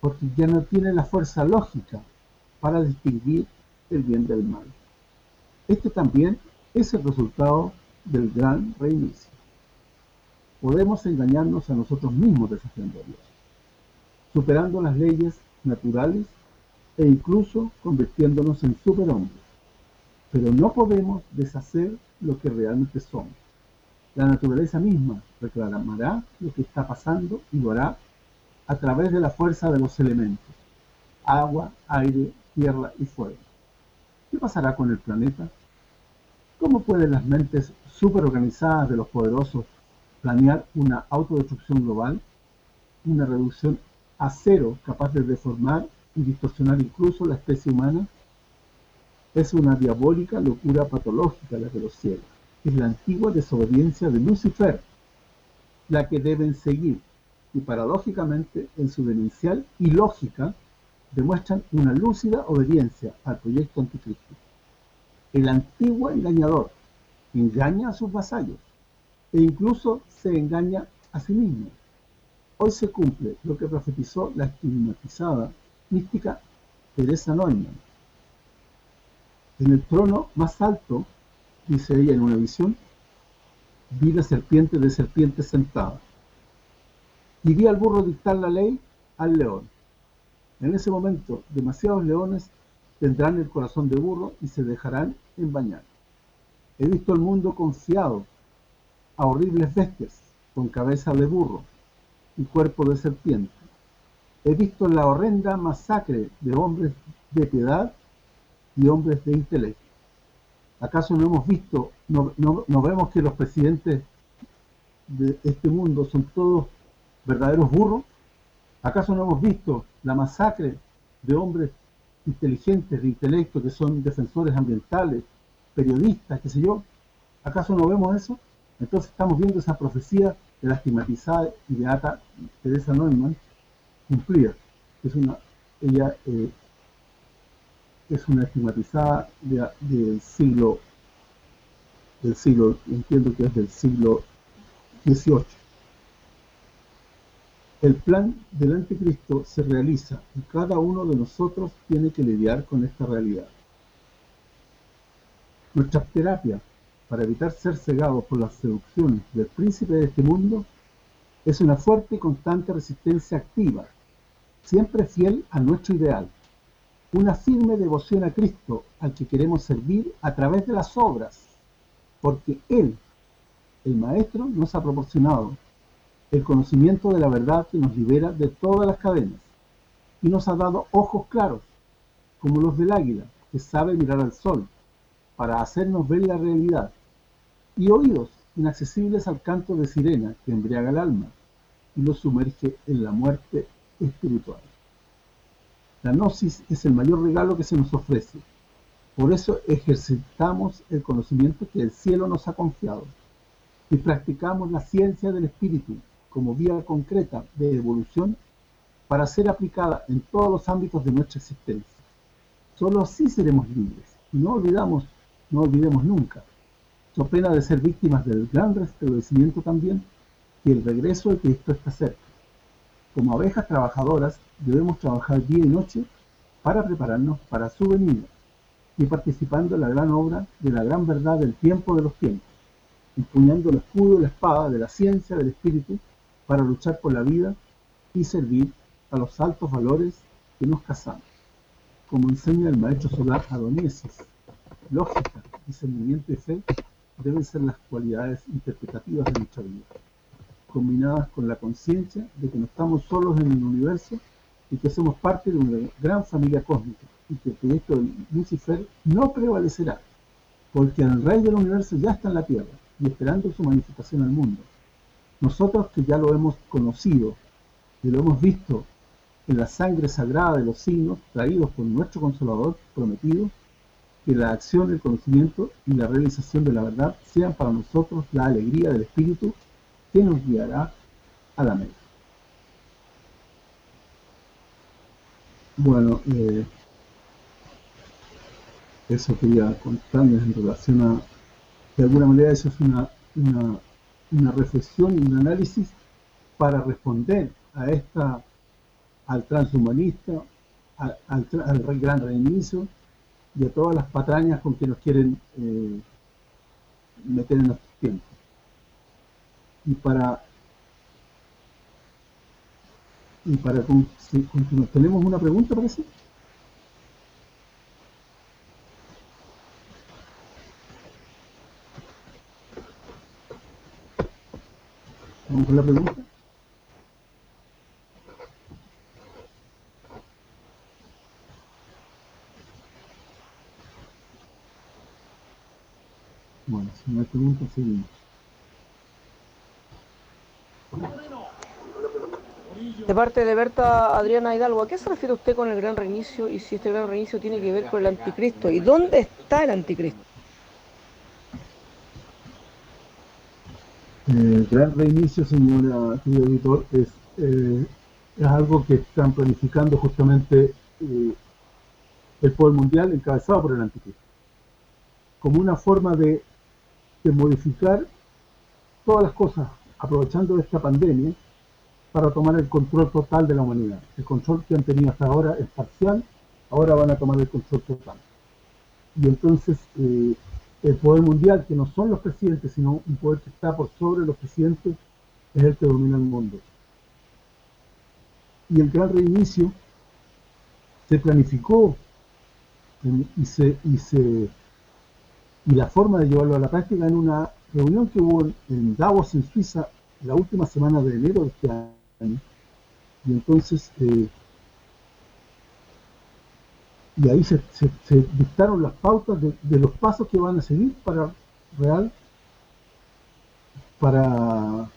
porque ya no tiene la fuerza lógica para distinguir el bien del mal. Este también es el resultado del gran reinicio. Podemos engañarnos a nosotros mismos desafiando a Dios, superando las leyes naturales e incluso convirtiéndonos en superhombres. Pero no podemos deshacer lo que realmente somos. La naturaleza misma reclamará lo que está pasando y lo hará a través de la fuerza de los elementos, agua, aire, tierra y fuego. ¿Qué pasará con el planeta? ¿Cómo pueden las mentes superorganizadas de los poderosos planear una autodestrucción global, una reducción a cero capaz de deformar y distorsionar incluso la especie humana? Es una diabólica locura patológica la de los cielos. Es la antigua desobediencia de Lucifer, la que deben seguir, y paradójicamente, en su demencial y lógica, demuestran una lúcida obediencia al proyecto anticristo. El antiguo engañador engaña a sus vasallos e incluso se engaña a sí mismo. Hoy se cumple lo que profetizó la estigmatizada mística Teresa Neumann. En el trono más alto, dice ella en una visión, vi la serpiente de serpiente sentada. Y vi al burro dictar la ley al león. En ese momento, demasiados leones tendrán el corazón de burro y se dejarán embañar. He visto el mundo confiado a horribles bestias con cabeza de burro y cuerpo de serpiente. He visto la horrenda masacre de hombres de piedad y hombres de intelecto. ¿Acaso no hemos visto, no, no vemos que los presidentes de este mundo son todos verdaderos burros? ¿Acaso no hemos visto la masacre de hombres inteligentes, de intelecto, que son defensores ambientales, periodistas, qué sé yo? ¿Acaso no vemos eso? Entonces estamos viendo esa profecía de la estigmatizada y beata Teresa Neumann cumplida. Es una, ella eh, es una estigmatizada del siglo, del siglo, entiendo que es del siglo XVIII. El plan del anticristo se realiza y cada uno de nosotros tiene que lidiar con esta realidad. Nuestra terapia para evitar ser cegados por las seducciones del príncipe de este mundo es una fuerte y constante resistencia activa, siempre fiel a nuestro ideal, una firme devoción a Cristo al que queremos servir a través de las obras, porque Él, el Maestro, nos ha proporcionado el conocimiento de la verdad que nos libera de todas las cadenas y nos ha dado ojos claros, como los del águila, que sabe mirar al sol, para hacernos ver la realidad, y oídos inaccesibles al canto de sirena que embriaga el alma y lo sumerge en la muerte espiritual. La gnosis es el mayor regalo que se nos ofrece. Por eso ejercitamos el conocimiento que el cielo nos ha confiado y practicamos la ciencia del espíritu como vía concreta de evolución para ser aplicada en todos los ámbitos de nuestra existencia. Solo así seremos libres. No olvidamos, no olvidemos nunca, so pena de ser víctimas del gran restablecimiento también, que el regreso de Cristo está cerca. Como abejas trabajadoras, debemos trabajar día y noche para prepararnos para su venida y participando en la gran obra de la gran verdad del tiempo de los tiempos, empuñando el escudo y la espada de la ciencia del espíritu para luchar por la vida y servir a los altos valores que nos casamos, como enseña el maestro solar Adoniesis. Lógica, discernimiento y fe deben ser las cualidades interpretativas de nuestra vida, combinadas con la conciencia de que no estamos solos en el universo y que somos parte de una gran familia cósmica y que el proyecto de Lucifer no prevalecerá, porque el rey del universo ya está en la tierra y esperando su manifestación al mundo. Nosotros que ya lo hemos conocido y lo hemos visto en la sangre sagrada de los signos traídos por nuestro Consolador prometido, que la acción, el conocimiento y la realización de la verdad sean para nosotros la alegría del Espíritu que nos guiará a la meta. Bueno, eh, eso quería contarles en relación a de alguna manera eso es una, reflexión y un análisis para responder a esta al transhumanista, al, al, gran reinicio y a todas las patrañas con que nos quieren eh, meter en nuestros tiempos. Y para y para ¿tenemos una pregunta parece? Con la pregunta. Bueno, si no hay seguimos. De parte de Berta Adriana Hidalgo, ¿a qué se refiere usted con el gran reinicio y si este gran reinicio tiene que ver con el anticristo? ¿Y dónde está el anticristo? El gran reinicio, señora, señor editor, es, eh, es algo que están planificando justamente eh, el poder mundial encabezado por el anticristo. Como una forma de, de modificar todas las cosas, aprovechando esta pandemia, para tomar el control total de la humanidad. El control que han tenido hasta ahora es parcial, ahora van a tomar el control total. Y entonces eh, el poder mundial, que no son los presidentes, sino un poder que está por sobre los presidentes, es el que domina el mundo. Y el gran reinicio se planificó y, se, y, se, y la forma de llevarlo a la práctica en una reunión que hubo en Davos, en Suiza, la última semana de enero de este año, y entonces, eh, y ahí se, dictaron las pautas de, los pasos que van a seguir para real, para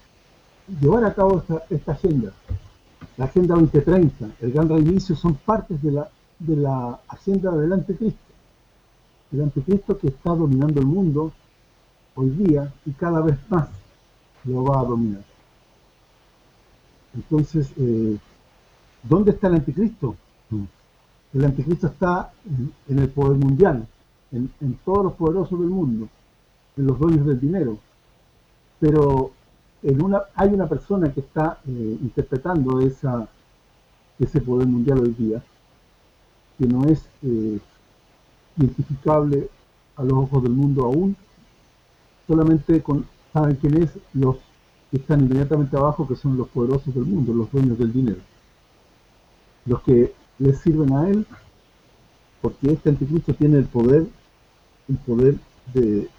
llevar a cabo esta, agenda. La Agenda 2030, el Gran Reinicio, son partes de la, de la agenda del Anticristo. El Anticristo que está dominando el mundo hoy día y cada vez más lo va a dominar. Entonces, eh, ¿dónde está el anticristo? El anticristo está en, el poder mundial, en, todos los poderosos del mundo, en los dueños del dinero. Pero hay una persona que está eh, interpretando ese poder mundial hoy día, que no es eh, identificable a los ojos del mundo aún, solamente saben quién es los que están inmediatamente abajo, que son los poderosos del mundo, los dueños del dinero. Los que les sirven a él, porque este anticristo tiene el poder, un poder de,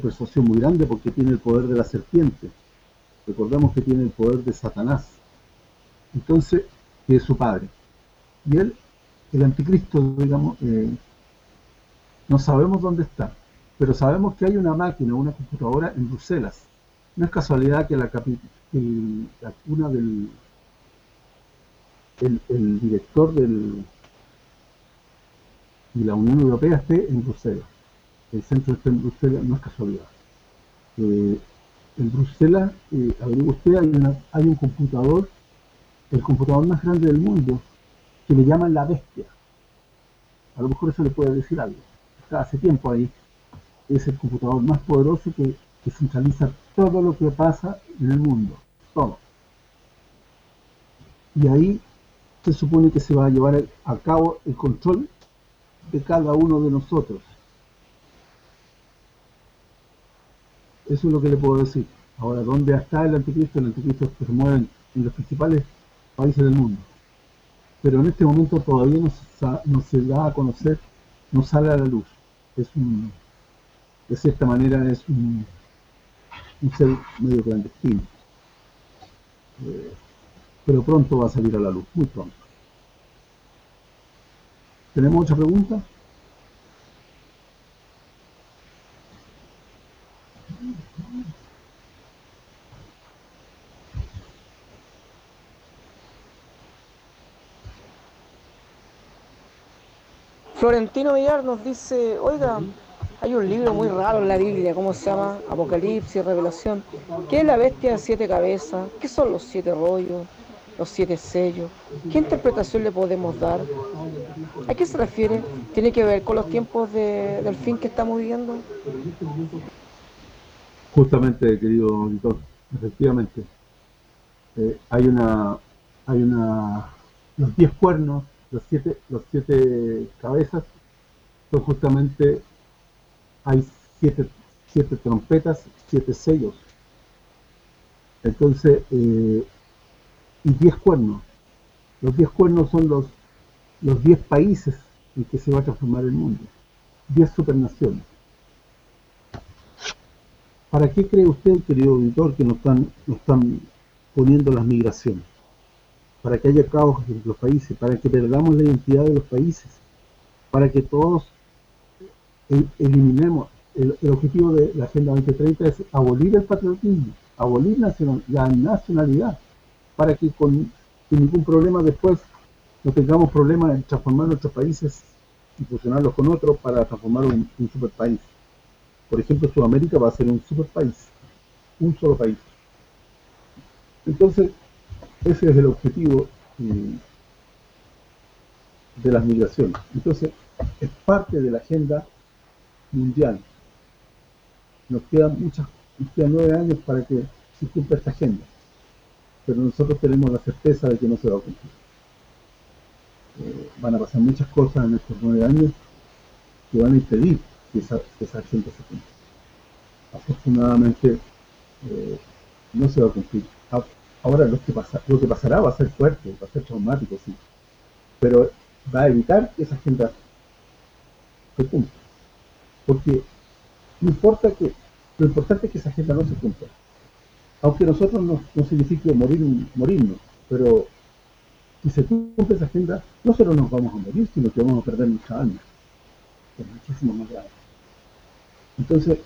persuasión muy grande, porque tiene el poder de la serpiente. Recordemos que tiene el poder de Satanás. Entonces, que es su padre. Y él, el anticristo, digamos, eh, no sabemos dónde está, pero sabemos que hay una máquina, una computadora en Bruselas, no es casualidad que la, una del el, director del, de la Unión Europea esté en Bruselas. El centro está en Bruselas, no es casualidad. Eh, en Bruselas, eh, usted, hay, hay un computador, el computador más grande del mundo, que le llaman la bestia. A lo mejor eso le puede decir algo. Está hace tiempo ahí. Es el computador más poderoso que que centraliza todo lo que pasa en el mundo, todo. Y ahí se supone que se va a llevar a cabo el control de cada uno de nosotros. Eso es lo que le puedo decir. Ahora, ¿dónde está el anticristo? El anticristo se mueve en los principales países del mundo. Pero en este momento todavía no se, da a conocer, no sale a la luz. Es un, de cierta manera es un, un ser medio clandestino. Eh, pero pronto va a salir a la luz, muy pronto. ¿Tenemos otra pregunta? Florentino Villar nos dice, oiga, hay un libro muy raro en la Biblia, ¿cómo se llama? Apocalipsis, Revelación. ¿Qué es la bestia de siete cabezas? ¿Qué son los siete rollos? ¿Los siete sellos? ¿Qué interpretación le podemos dar? ¿A qué se refiere? ¿Tiene que ver con los tiempos del fin que estamos viviendo? Justamente, querido auditor, efectivamente. Eh, hay una hay una los diez cuernos, los siete los siete cabezas son justamente hay siete, siete trompetas, siete sellos. Entonces, eh, y diez cuernos. Los diez cuernos son los los diez países en que se va a transformar el mundo. Diez supernaciones. ¿Para qué cree usted, querido auditor, que nos están, nos están poniendo las migraciones? Para que haya caos en los países, para que perdamos la identidad de los países, para que todos eliminemos. El, objetivo de la Agenda 2030 es abolir el patriotismo, abolir la nacionalidad, para que con, sin ningún problema después no tengamos problemas en transformar nuestros países y fusionarlos con otros para transformar un, un super país. Por ejemplo, Sudamérica va a ser un super país, un solo país. Entonces, ese es el objetivo eh, de las migraciones. Entonces, es parte de la agenda mundial. Nos quedan muchas, nos quedan nueve años para que se cumpla esta agenda. Pero nosotros tenemos la certeza de que no se va a cumplir. Eh, van a pasar muchas cosas en estos nueve años que van a impedir que esa, esa se cumpla. Afortunadamente eh, no se va a cumplir. Ahora lo que, que pasará va a ser fuerte, va a ser traumático, sí. Pero va a evitar que esa agenda se cumpla. Porque que, lo importante es que esa agenda no se cumpla. Aunque nosotros no, no signifique morir, morirnos, pero si se cumple esa agenda, no solo nos vamos a morir, sino que vamos a perder nuestra alma. Es muchísimo más grave. Entonces,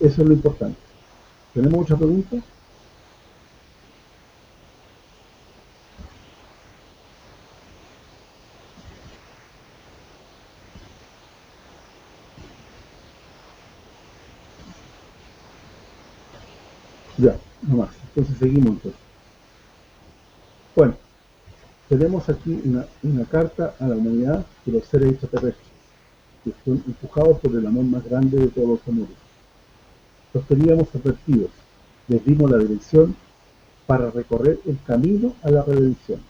eso es lo importante. ¿Tenemos otra pregunta? Ya, no más. Entonces seguimos entonces. Bueno, tenemos aquí una, una carta a la humanidad de los seres extraterrestres que son empujados por el amor más grande de todos los amores. Los teníamos advertidos, les dimos la dirección para recorrer el camino a la redención.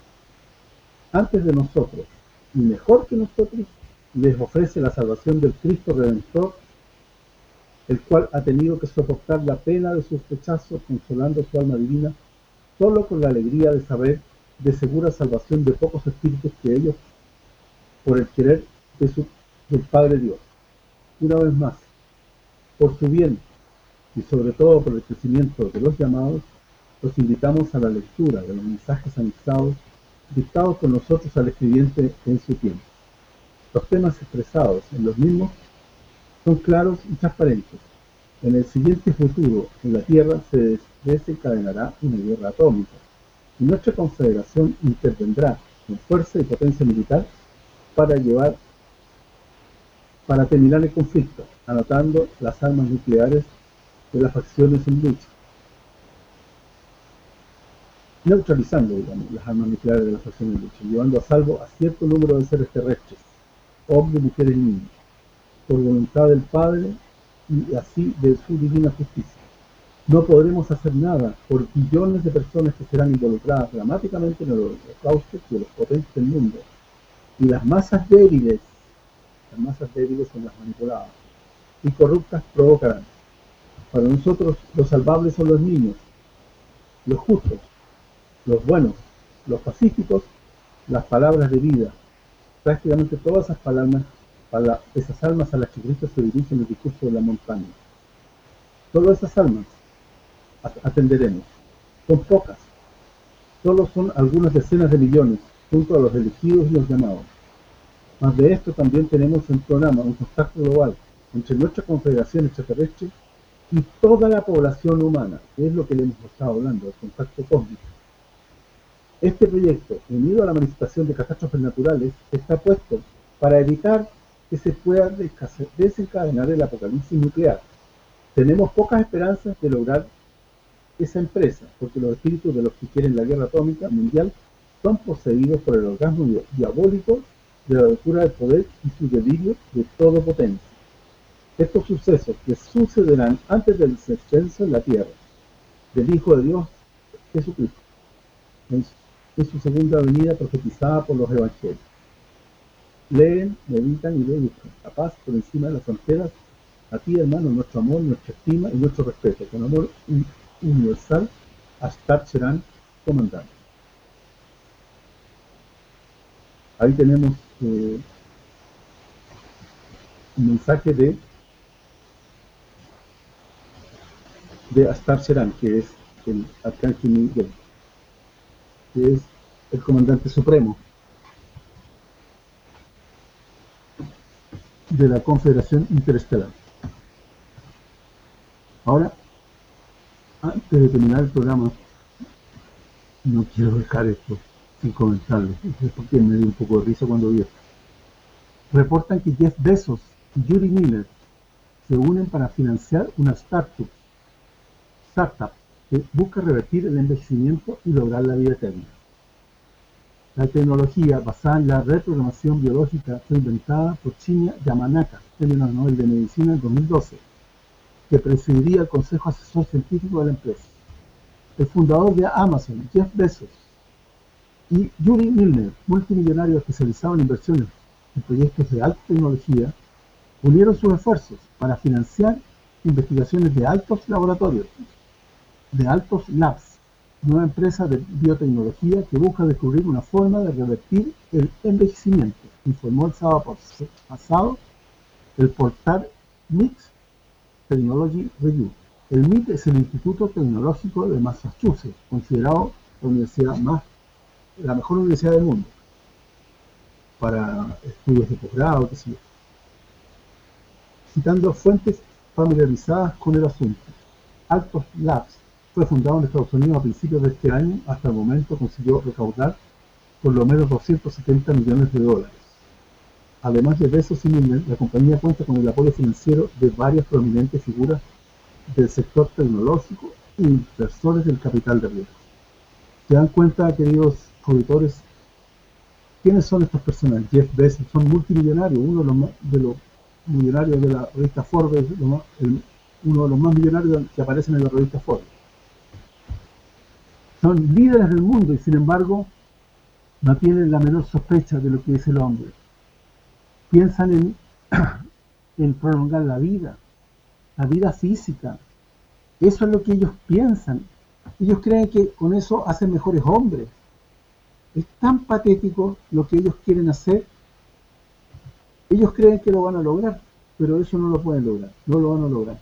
Antes de nosotros, y mejor que nosotros, les ofrece la salvación del Cristo Redentor, el cual ha tenido que soportar la pena de sus rechazos, consolando su alma divina, solo con la alegría de saber de segura salvación de pocos espíritus que ellos, por el querer del Padre Dios. Una vez más, por su bien y sobre todo por el crecimiento de los llamados, los invitamos a la lectura de los mensajes anexados dictados por nosotros al escribiente en su tiempo. Los temas expresados en los mismos son claros y transparentes. En el siguiente futuro, en la Tierra se desencadenará una guerra atómica y nuestra confederación intervendrá con fuerza y potencia militar para llevar para terminar el conflicto, anotando las armas nucleares de las facciones en lucha. Neutralizando, digamos, las armas nucleares de las facciones en lucha, llevando a salvo a cierto número de seres terrestres, hombres, mujeres y niños, por voluntad del Padre y así de su divina justicia. No podremos hacer nada por billones de personas que serán involucradas dramáticamente en los holocaustos de los potentes del mundo, y las masas débiles las masas débiles son las manipuladas y corruptas provocarán. Para nosotros los salvables son los niños, los justos, los buenos, los pacíficos, las palabras de vida. Prácticamente todas esas palabras, para esas almas a las que Cristo se dirige en el discurso de la montaña. Todas esas almas atenderemos. Son pocas. Solo son algunas decenas de millones, junto a los elegidos y los llamados. Más de esto también tenemos en programa un contacto global entre nuestra confederación extraterrestre y toda la población humana, que es lo que le hemos estado hablando, el contacto cósmico. Este proyecto, unido a la manifestación de catástrofes naturales, está puesto para evitar que se pueda desencadenar el apocalipsis nuclear. Tenemos pocas esperanzas de lograr esa empresa, porque los espíritus de los que quieren la guerra atómica mundial son poseídos por el orgasmo diabólico de la locura del poder y su delirio de todo potencia. estos sucesos que sucederán antes del descenso en la tierra del Hijo de Dios, Jesucristo, en su segunda venida profetizada por los evangelios. Leen, meditan y le la paz por encima de las fronteras, a ti hermano, nuestro amor, nuestra estima y nuestro respeto, con amor universal, hasta serán comandantes. Ahí tenemos eh, un mensaje de de Astar Serán, que es el arcángel Miguel, que es el comandante supremo de la Confederación Interestelar. Ahora, antes de terminar el programa, no quiero dejar esto sin comentarlo, porque me dio un poco de risa cuando vi esto. Reportan que Jeff Bezos y Yuri Miller se unen para financiar una startup startup que busca revertir el envejecimiento y lograr la vida eterna. La tecnología basada en la reprogramación biológica fue inventada por Shinya Yamanaka, premio Nobel de Medicina en 2012, que presidiría el Consejo Asesor Científico de la empresa. El fundador de Amazon, Jeff Bezos, y Yuri Milner, multimillonario especializado en inversiones en proyectos de alta tecnología, unieron sus esfuerzos para financiar investigaciones de altos laboratorios de Altos Labs, nueva empresa de biotecnología que busca descubrir una forma de revertir el envejecimiento, informó el sábado pasado el portal MIT Technology Review. El MIT es el Instituto Tecnológico de Massachusetts, considerado la universidad más, la mejor universidad del mundo para estudios de posgrado, sé yo. Citando fuentes familiarizadas con el asunto. Altos Labs fue fundado en Estados Unidos a principios de este año, hasta el momento consiguió recaudar por lo menos 270 millones de dólares. Además de Besos y Milner, la compañía cuenta con el apoyo financiero de varias prominentes figuras del sector tecnológico e inversores del capital de riesgo. ¿Se dan cuenta, queridos auditores, quiénes son estas personas? Jeff Bezos, son multimillonarios, uno de los, millonarios de la revista Forbes, uno de los más millonarios que aparecen en la revista Forbes son líderes del mundo y sin embargo no tienen la menor sospecha de lo que es el hombre. Piensan en, prolongar la vida, la vida física. Eso es lo que ellos piensan. Ellos creen que con eso hacen mejores hombres. Es tan patético lo que ellos quieren hacer. Ellos creen que lo van a lograr, pero eso no lo pueden lograr, no lo van a lograr.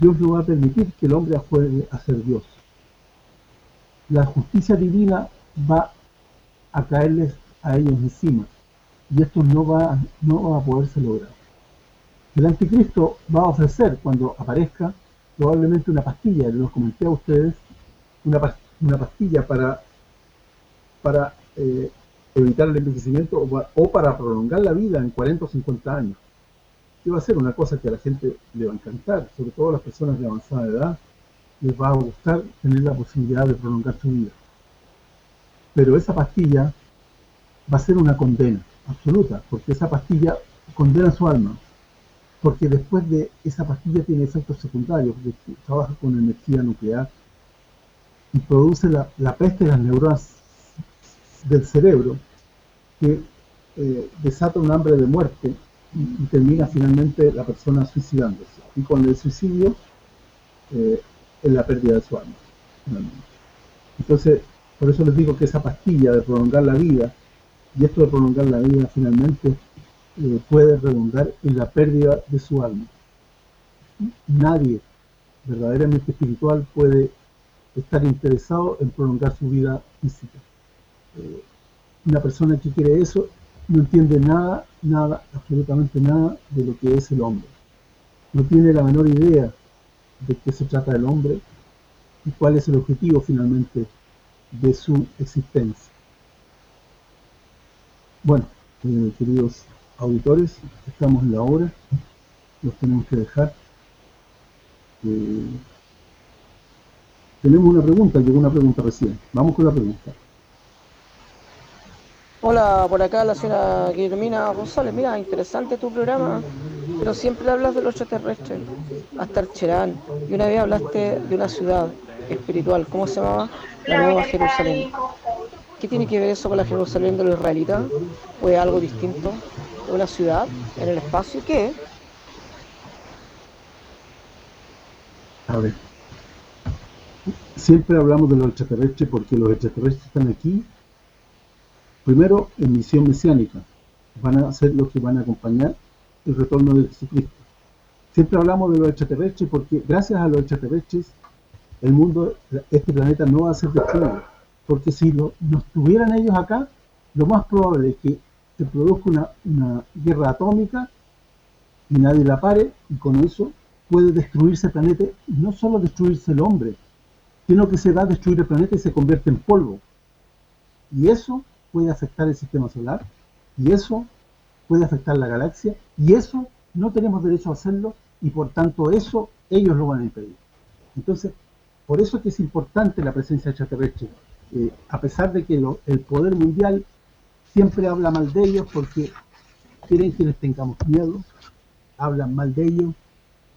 Dios no va a permitir que el hombre pueda a ser Dios la justicia divina va a caerles a ellos encima y esto no va, no va a poderse lograr. El anticristo va a ofrecer cuando aparezca probablemente una pastilla, les comenté a ustedes, una, una pastilla para, para eh, evitar el envejecimiento o, para prolongar la vida en 40 o 50 años. Que va a ser una cosa que a la gente le va a encantar, sobre todo a las personas de avanzada edad, les va a gustar tener la posibilidad de prolongar su vida. Pero esa pastilla va a ser una condena absoluta, porque esa pastilla condena su alma, porque después de esa pastilla tiene efectos secundarios, trabaja con energía nuclear y produce la, peste de las neuronas del cerebro que eh, desata un hambre de muerte y, termina finalmente la persona suicidándose. Y con el suicidio eh, en la pérdida de su alma. Entonces, por eso les digo que esa pastilla de prolongar la vida, y esto de prolongar la vida finalmente eh, puede redundar en la pérdida de su alma. Nadie verdaderamente espiritual puede estar interesado en prolongar su vida física. Eh, una persona que quiere eso no entiende nada, nada, absolutamente nada de lo que es el hombre. No tiene la menor idea de qué se trata el hombre y cuál es el objetivo finalmente de su existencia. Bueno, eh, queridos auditores, estamos en la hora, los tenemos que dejar. Eh, tenemos una pregunta, llegó una pregunta recién. Vamos con la pregunta. Hola, por acá la señora Guillermina González. Mira, interesante tu programa. Pero siempre hablas de los extraterrestres, hasta el Cherán, y una vez hablaste de una ciudad espiritual, ¿cómo se llamaba? La Nueva Jerusalén. ¿Qué tiene que ver eso con la Jerusalén de los israelitas? ¿O es algo distinto? ¿Una ciudad en el espacio? ¿Qué? A ver, siempre hablamos de los extraterrestres porque los extraterrestres están aquí, primero en misión mesiánica, van a ser los que van a acompañar el retorno de Jesucristo. Siempre hablamos de los extraterrestres porque gracias a los extraterrestres el mundo, este planeta no va a ser destruido. Porque si no estuvieran ellos acá, lo más probable es que se produzca una, una guerra atómica y nadie la pare y con eso puede destruirse el planeta y no solo destruirse el hombre, sino que se va a destruir el planeta y se convierte en polvo. Y eso puede afectar el sistema solar, y eso puede afectar la galaxia, y eso no tenemos derecho a hacerlo, y por tanto eso ellos lo van a impedir. Entonces, por eso es que es importante la presencia extraterrestre, eh, a pesar de que el poder mundial siempre habla mal de ellos porque quieren que les tengamos miedo, hablan mal de ellos,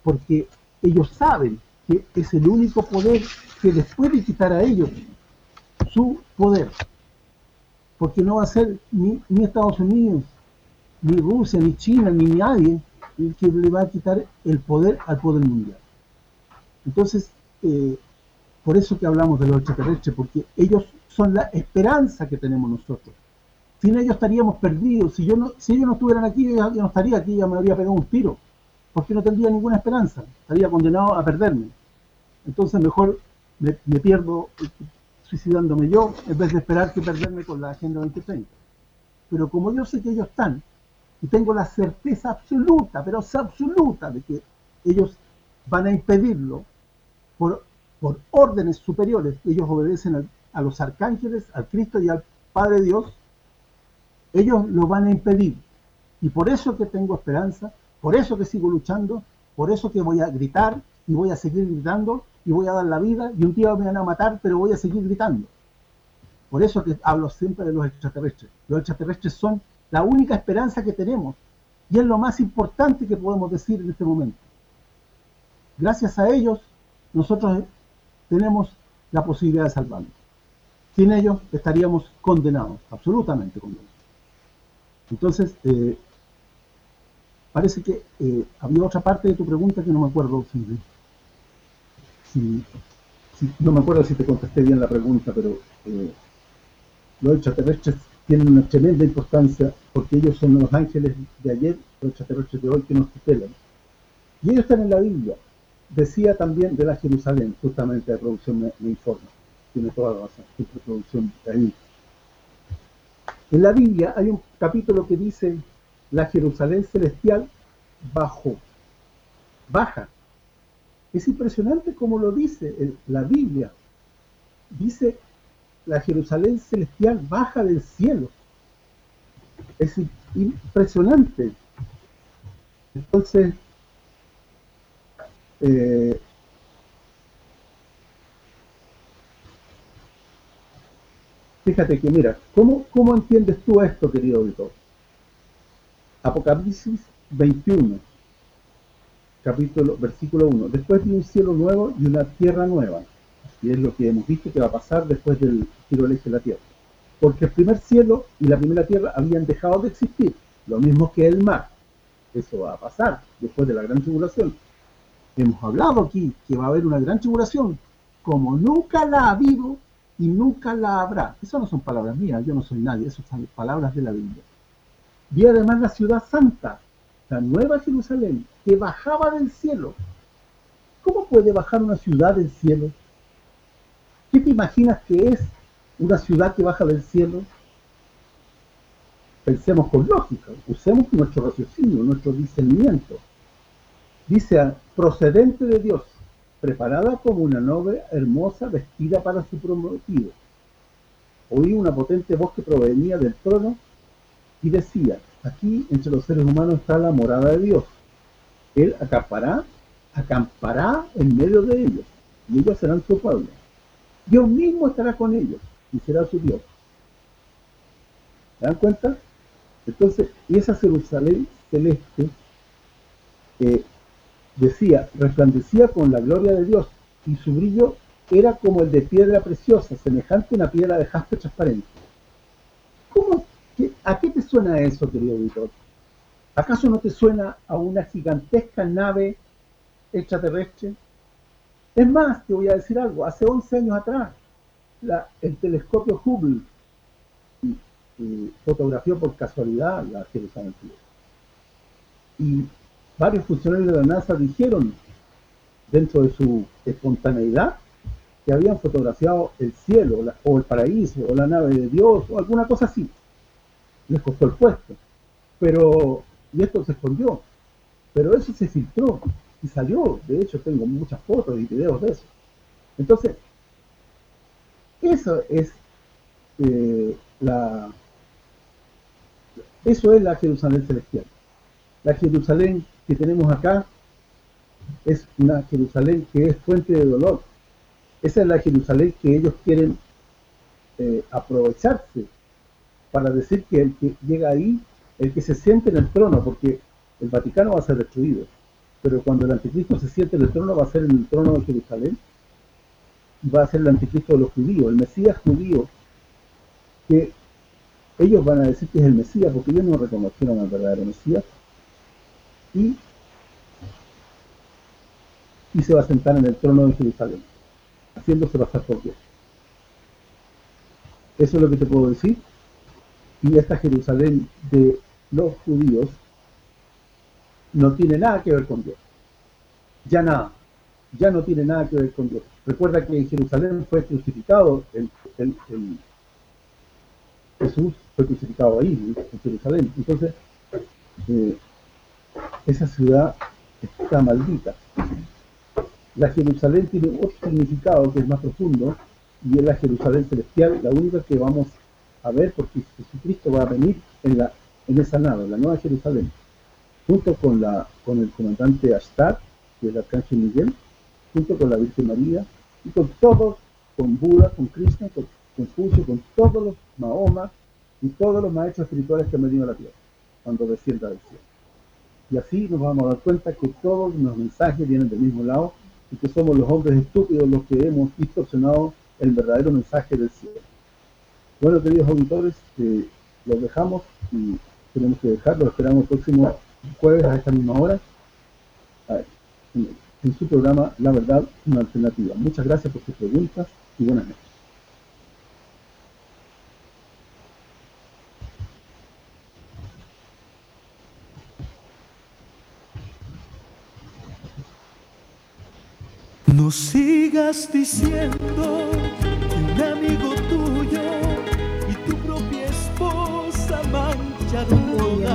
porque ellos saben que es el único poder que les puede quitar a ellos su poder. Porque no va a ser ni, ni Estados Unidos, ni Rusia, ni China, ni nadie el que le va a quitar el poder al poder mundial. Entonces, eh, por eso que hablamos de los extraterrestres, porque ellos son la esperanza que tenemos nosotros. Sin ellos estaríamos perdidos. Si yo no, si ellos no estuvieran aquí, yo, no estaría aquí, ya me habría pegado un tiro. Porque no tendría ninguna esperanza. Estaría condenado a perderme. Entonces mejor me, pierdo suicidándome yo, en vez de esperar que perderme con la Agenda 2030. Pero como yo sé que ellos están, y tengo la certeza absoluta, pero absoluta, de que ellos van a impedirlo por, por órdenes superiores, ellos obedecen a los arcángeles, al Cristo y al Padre Dios, ellos lo van a impedir. Y por eso que tengo esperanza, por eso que sigo luchando, por eso que voy a gritar y voy a seguir gritando y voy a dar la vida y un día me van a matar, pero voy a seguir gritando. Por eso que hablo siempre de los extraterrestres. Los extraterrestres son la única esperanza que tenemos y es lo más importante que podemos decir en este momento. Gracias a ellos, nosotros tenemos la posibilidad de salvarnos. Sin ellos estaríamos condenados, absolutamente condenados. Entonces, eh, parece que eh, había otra parte de tu pregunta que no me acuerdo si, no me acuerdo si te contesté bien la pregunta, pero eh, los extraterrestres tienen una tremenda importancia porque ellos son los ángeles de ayer, los extraterrestres de hoy que nos tutelan. Y ellos están en la Biblia. Decía también de la Jerusalén, justamente la producción me, informa. Tiene toda la razón, siempre producción ahí. En la Biblia hay un capítulo que dice la Jerusalén celestial bajó, baja. Es impresionante como lo dice la Biblia. Dice la Jerusalén celestial baja del cielo. Es impresionante. Entonces, eh, fíjate que mira, ¿cómo, ¿cómo entiendes tú esto, querido auditor? Apocalipsis 21, capítulo, versículo 1. Después de un cielo nuevo y una tierra nueva y es lo que hemos visto que va a pasar después del giro del eje de la Tierra. Porque el primer cielo y la primera tierra habían dejado de existir, lo mismo que el mar. Eso va a pasar después de la gran tribulación. Hemos hablado aquí que va a haber una gran tribulación, como nunca la ha habido y nunca la habrá. Eso no son palabras mías, yo no soy nadie, eso son palabras de la Biblia. Vi además la ciudad santa, la nueva Jerusalén, que bajaba del cielo. ¿Cómo puede bajar una ciudad del cielo? ¿Qué te imaginas que es una ciudad que baja del cielo? Pensemos con lógica, usemos nuestro raciocinio, nuestro discernimiento. Dice, procedente de Dios, preparada como una novia hermosa vestida para su prometido. Oí una potente voz que provenía del trono y decía, aquí entre los seres humanos está la morada de Dios. Él acampará, acampará en medio de ellos, y ellos serán su pueblo Dios mismo estará con ellos y será su Dios. ¿Se dan cuenta? Entonces, y esa Jerusalén celeste eh, decía, resplandecía con la gloria de Dios y su brillo era como el de piedra preciosa, semejante a una piedra de jaspe transparente. ¿Cómo, ¿A qué te suena eso, querido editor? ¿Acaso no te suena a una gigantesca nave extraterrestre? Es más, te voy a decir algo, hace 11 años atrás, el telescopio Hubble fotografió por casualidad la Jerusalén Y varios funcionarios de la NASA dijeron, dentro de su espontaneidad, que habían fotografiado el cielo, o el paraíso, o la nave de Dios, o alguna cosa así. Les costó el puesto. Pero, y esto se escondió. Pero eso se filtró y salió. De hecho, tengo muchas fotos y videos de eso. Entonces, eso es eh, la eso es la Jerusalén celestial. La Jerusalén que tenemos acá es una Jerusalén que es fuente de dolor. Esa es la Jerusalén que ellos quieren eh, aprovecharse para decir que el que llega ahí, el que se siente en el trono, porque el Vaticano va a ser destruido, pero cuando el anticristo se siente en el trono va a ser en el trono de Jerusalén va a ser el anticristo de los judíos, el Mesías judío que ellos van a decir que es el Mesías porque ellos no reconocieron al verdadero Mesías y, y se va a sentar en el trono de Jerusalén haciéndose pasar por Dios. Eso es lo que te puedo decir y esta Jerusalén de los judíos no tiene nada que ver con Dios ya nada ya no tiene nada que ver con Dios recuerda que en Jerusalén fue crucificado el, Jesús fue crucificado ahí, en Jerusalén. Entonces, eh, esa ciudad está maldita. La Jerusalén tiene otro significado que es más profundo, y es la Jerusalén celestial, la única que vamos a ver porque Jesucristo va a venir en la en esa nave, la nueva Jerusalén, junto con la con el comandante Astar, que es el arcángel Miguel, junto con la Virgen María, y con todos, con Buda, con Krishna, con Confucio, con todos los Mahoma, y todos los maestros espirituales que han venido a la tierra, cuando descienda del cielo. Y así nos vamos a dar cuenta que todos los mensajes vienen del mismo lado y que somos los hombres estúpidos los que hemos distorsionado el verdadero mensaje del cielo. Bueno, queridos auditores, eh, los dejamos y tenemos que dejarlo. Esperamos el próximo jueves a esta misma hora en su programa La Verdad, una alternativa. Muchas gracias por sus preguntas y buenas noches. No sigas diciendo que un amigo tuyo y tu propia esposa mancharon hogar.